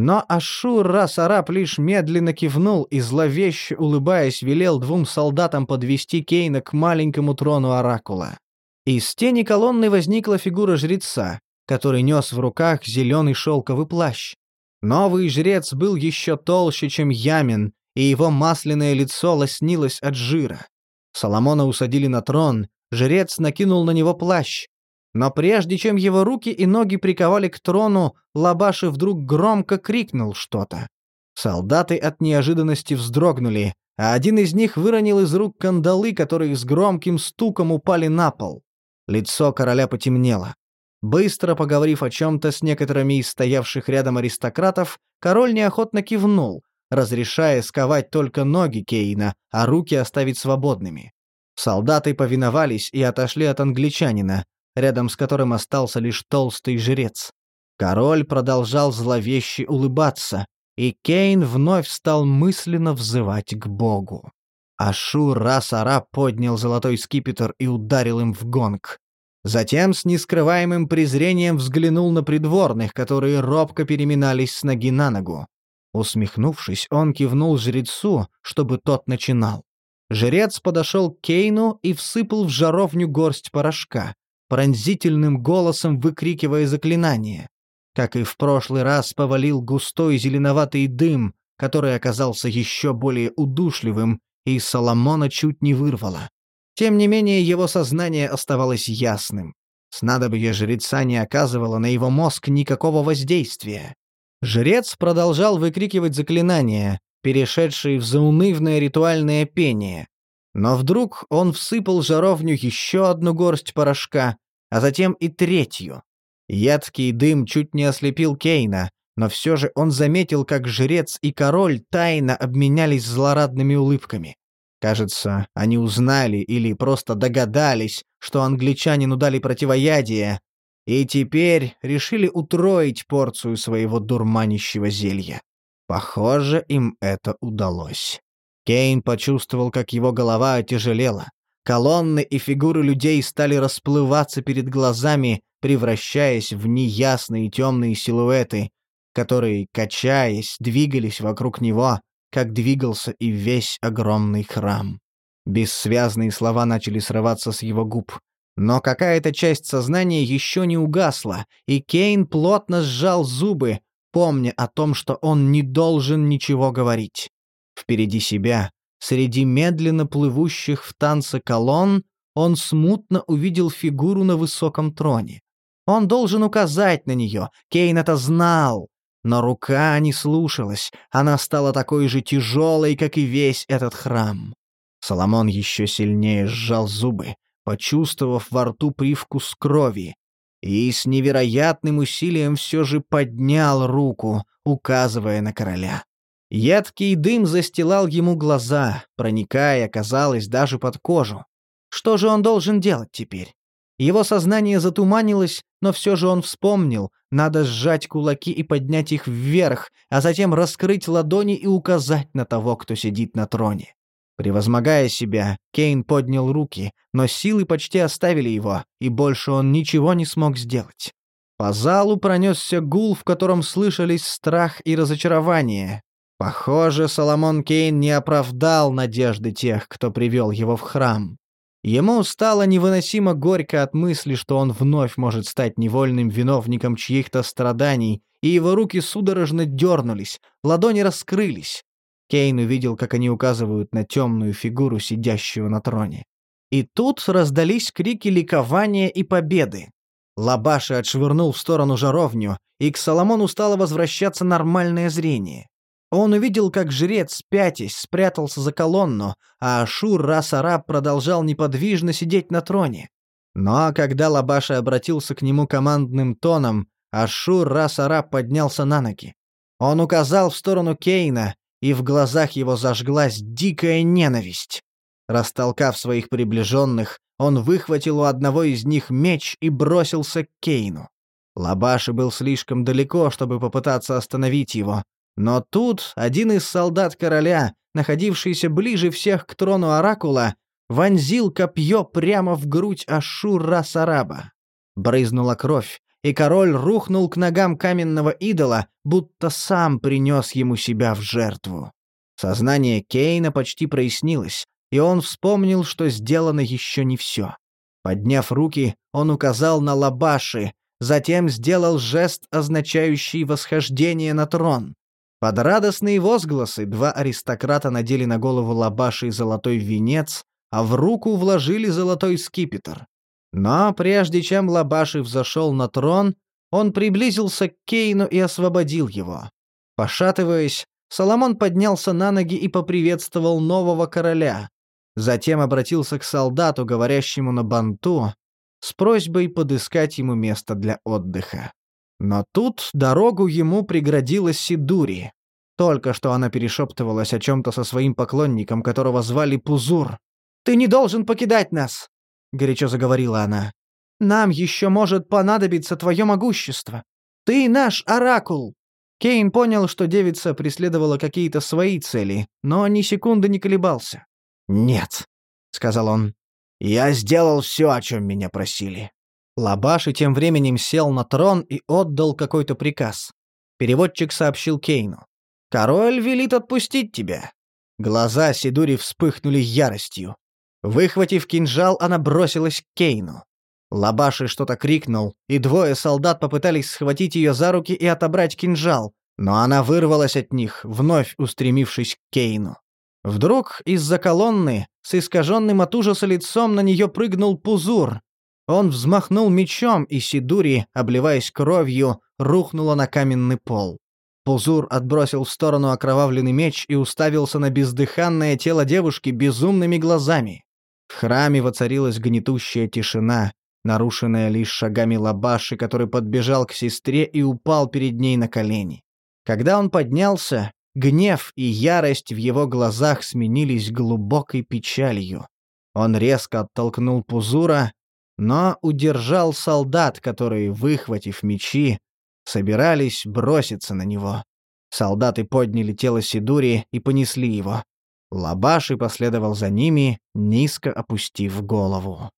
Но Ашур Расараб лишь медленно кивнул и, зловеще улыбаясь, велел двум солдатам подвести Кейна к маленькому трону Оракула. Из тени колонны возникла фигура жреца, который нес в руках зеленый шелковый плащ. Новый жрец был еще толще, чем Ямин, и его масляное лицо лоснилось от жира. Соломона усадили на трон, жрец накинул на него плащ. Но прежде чем его руки и ноги приковали к трону, Лабаши вдруг громко крикнул что-то. Солдаты от неожиданности вздрогнули, а один из них выронил из рук кандалы, которые с громким стуком упали на пол. Лицо короля потемнело. Быстро поговорив о чем-то с некоторыми из стоявших рядом аристократов, король неохотно кивнул, разрешая сковать только ноги Кейна, а руки оставить свободными. Солдаты повиновались и отошли от англичанина, рядом с которым остался лишь толстый жрец. Король продолжал зловеще улыбаться, и Кейн вновь стал мысленно взывать к Богу. Ашур Расара поднял золотой скипетр и ударил им в гонг. Затем с нескрываемым презрением взглянул на придворных, которые робко переминались с ноги на ногу. Усмехнувшись, он кивнул жрецу, чтобы тот начинал. Жрец подошел к Кейну и всыпал в жаровню горсть порошка, пронзительным голосом выкрикивая заклинание. Как и в прошлый раз повалил густой зеленоватый дым, который оказался еще более удушливым, и Соломона чуть не вырвало. Тем не менее, его сознание оставалось ясным. Снадобье жреца не оказывало на его мозг никакого воздействия. Жрец продолжал выкрикивать заклинания, перешедшие в заунывное ритуальное пение. Но вдруг он всыпал жаровню еще одну горсть порошка, а затем и третью. Ядкий дым чуть не ослепил Кейна, но все же он заметил, как жрец и король тайно обменялись злорадными улыбками. Кажется, они узнали или просто догадались, что англичанину дали противоядие, и теперь решили утроить порцию своего дурманящего зелья. Похоже, им это удалось. Кейн почувствовал, как его голова отяжелела. Колонны и фигуры людей стали расплываться перед глазами, превращаясь в неясные темные силуэты, которые, качаясь, двигались вокруг него, как двигался и весь огромный храм. Бессвязные слова начали срываться с его губ. Но какая-то часть сознания еще не угасла, и Кейн плотно сжал зубы, помня о том, что он не должен ничего говорить. Впереди себя, среди медленно плывущих в танце колонн, он смутно увидел фигуру на высоком троне. Он должен указать на нее, Кейн это знал. Но рука не слушалась, она стала такой же тяжелой, как и весь этот храм. Соломон еще сильнее сжал зубы, почувствовав во рту привкус крови, и с невероятным усилием все же поднял руку, указывая на короля. Едкий дым застилал ему глаза, проникая, казалось, даже под кожу. Что же он должен делать теперь? Его сознание затуманилось, но все же он вспомнил, надо сжать кулаки и поднять их вверх, а затем раскрыть ладони и указать на того, кто сидит на троне. Превозмогая себя, Кейн поднял руки, но силы почти оставили его, и больше он ничего не смог сделать. По залу пронесся гул, в котором слышались страх и разочарование. Похоже, Соломон Кейн не оправдал надежды тех, кто привел его в храм. Ему стало невыносимо горько от мысли, что он вновь может стать невольным виновником чьих-то страданий, и его руки судорожно дернулись, ладони раскрылись. Кейн увидел, как они указывают на темную фигуру, сидящую на троне. И тут раздались крики ликования и победы. Лабаши отшвырнул в сторону жаровню, и к Соломону стало возвращаться нормальное зрение. Он увидел, как жрец, пятясь, спрятался за колонну, а Ашур Расараб продолжал неподвижно сидеть на троне. Но когда Лабаши обратился к нему командным тоном, Ашур Расараб поднялся на ноги. Он указал в сторону Кейна, и в глазах его зажглась дикая ненависть. Растолкав своих приближенных, он выхватил у одного из них меч и бросился к Кейну. Лабаши был слишком далеко, чтобы попытаться остановить его. Но тут один из солдат короля, находившийся ближе всех к трону Оракула, вонзил копье прямо в грудь Ашура Сараба. Брызнула кровь, и король рухнул к ногам каменного идола, будто сам принес ему себя в жертву. Сознание Кейна почти прояснилось, и он вспомнил, что сделано еще не все. Подняв руки, он указал на лабаши, затем сделал жест, означающий восхождение на трон. Под радостные возгласы два аристократа надели на голову лабаши золотой венец, а в руку вложили золотой скипетр. Но прежде чем Лабаши взошел на трон, он приблизился к Кейну и освободил его. Пошатываясь, Соломон поднялся на ноги и поприветствовал нового короля. Затем обратился к солдату, говорящему на банту, с просьбой подыскать ему место для отдыха. Но тут дорогу ему преградила Сидури. Только что она перешептывалась о чем-то со своим поклонником, которого звали Пузур. «Ты не должен покидать нас!» — горячо заговорила она. «Нам еще может понадобиться твое могущество. Ты наш оракул!» Кейн понял, что девица преследовала какие-то свои цели, но ни секунды не колебался. «Нет», — сказал он, — «я сделал все, о чем меня просили». Лабаши тем временем сел на трон и отдал какой-то приказ. Переводчик сообщил Кейну. Король велит отпустить тебя». Глаза Сидури вспыхнули яростью. Выхватив кинжал, она бросилась к Кейну. Лабаши что-то крикнул, и двое солдат попытались схватить ее за руки и отобрать кинжал, но она вырвалась от них, вновь устремившись к Кейну. Вдруг из-за колонны, с искаженным от ужаса лицом, на нее прыгнул Пузур. Он взмахнул мечом, и Сидури, обливаясь кровью, рухнула на каменный пол. Пузур отбросил в сторону окровавленный меч и уставился на бездыханное тело девушки безумными глазами. В храме воцарилась гнетущая тишина, нарушенная лишь шагами Лабаши, который подбежал к сестре и упал перед ней на колени. Когда он поднялся, гнев и ярость в его глазах сменились глубокой печалью. Он резко оттолкнул Пузура, но удержал солдат, которые, выхватив мечи, собирались броситься на него. Солдаты подняли тело Сидури и понесли его. Лабаши последовал за ними, низко опустив голову.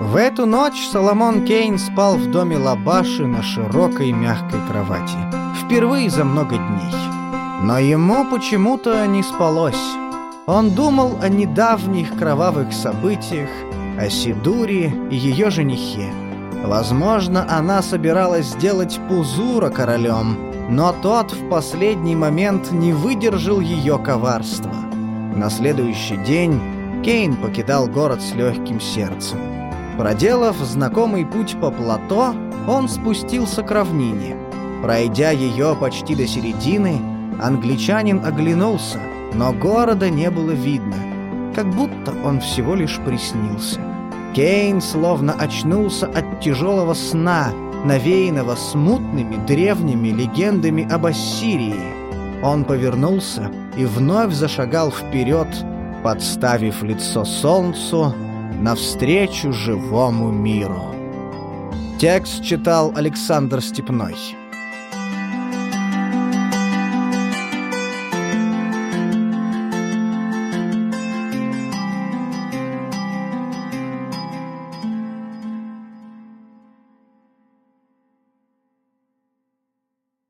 В эту ночь Соломон Кейн спал в доме Лабаши на широкой мягкой кровати. Впервые за много дней. Но ему почему-то не спалось. Он думал о недавних кровавых событиях, о Сидуре и ее женихе. Возможно, она собиралась сделать Пузура королем, но тот в последний момент не выдержал ее коварства. На следующий день Кейн покидал город с легким сердцем. Проделав знакомый путь по плато, он спустился к равнине. Пройдя ее почти до середины, англичанин оглянулся, но города не было видно, как будто он всего лишь приснился. Кейн словно очнулся от тяжелого сна, навеянного смутными древними легендами об Ассирии. Он повернулся и вновь зашагал вперед, подставив лицо солнцу навстречу живому миру. Текст читал Александр Степной.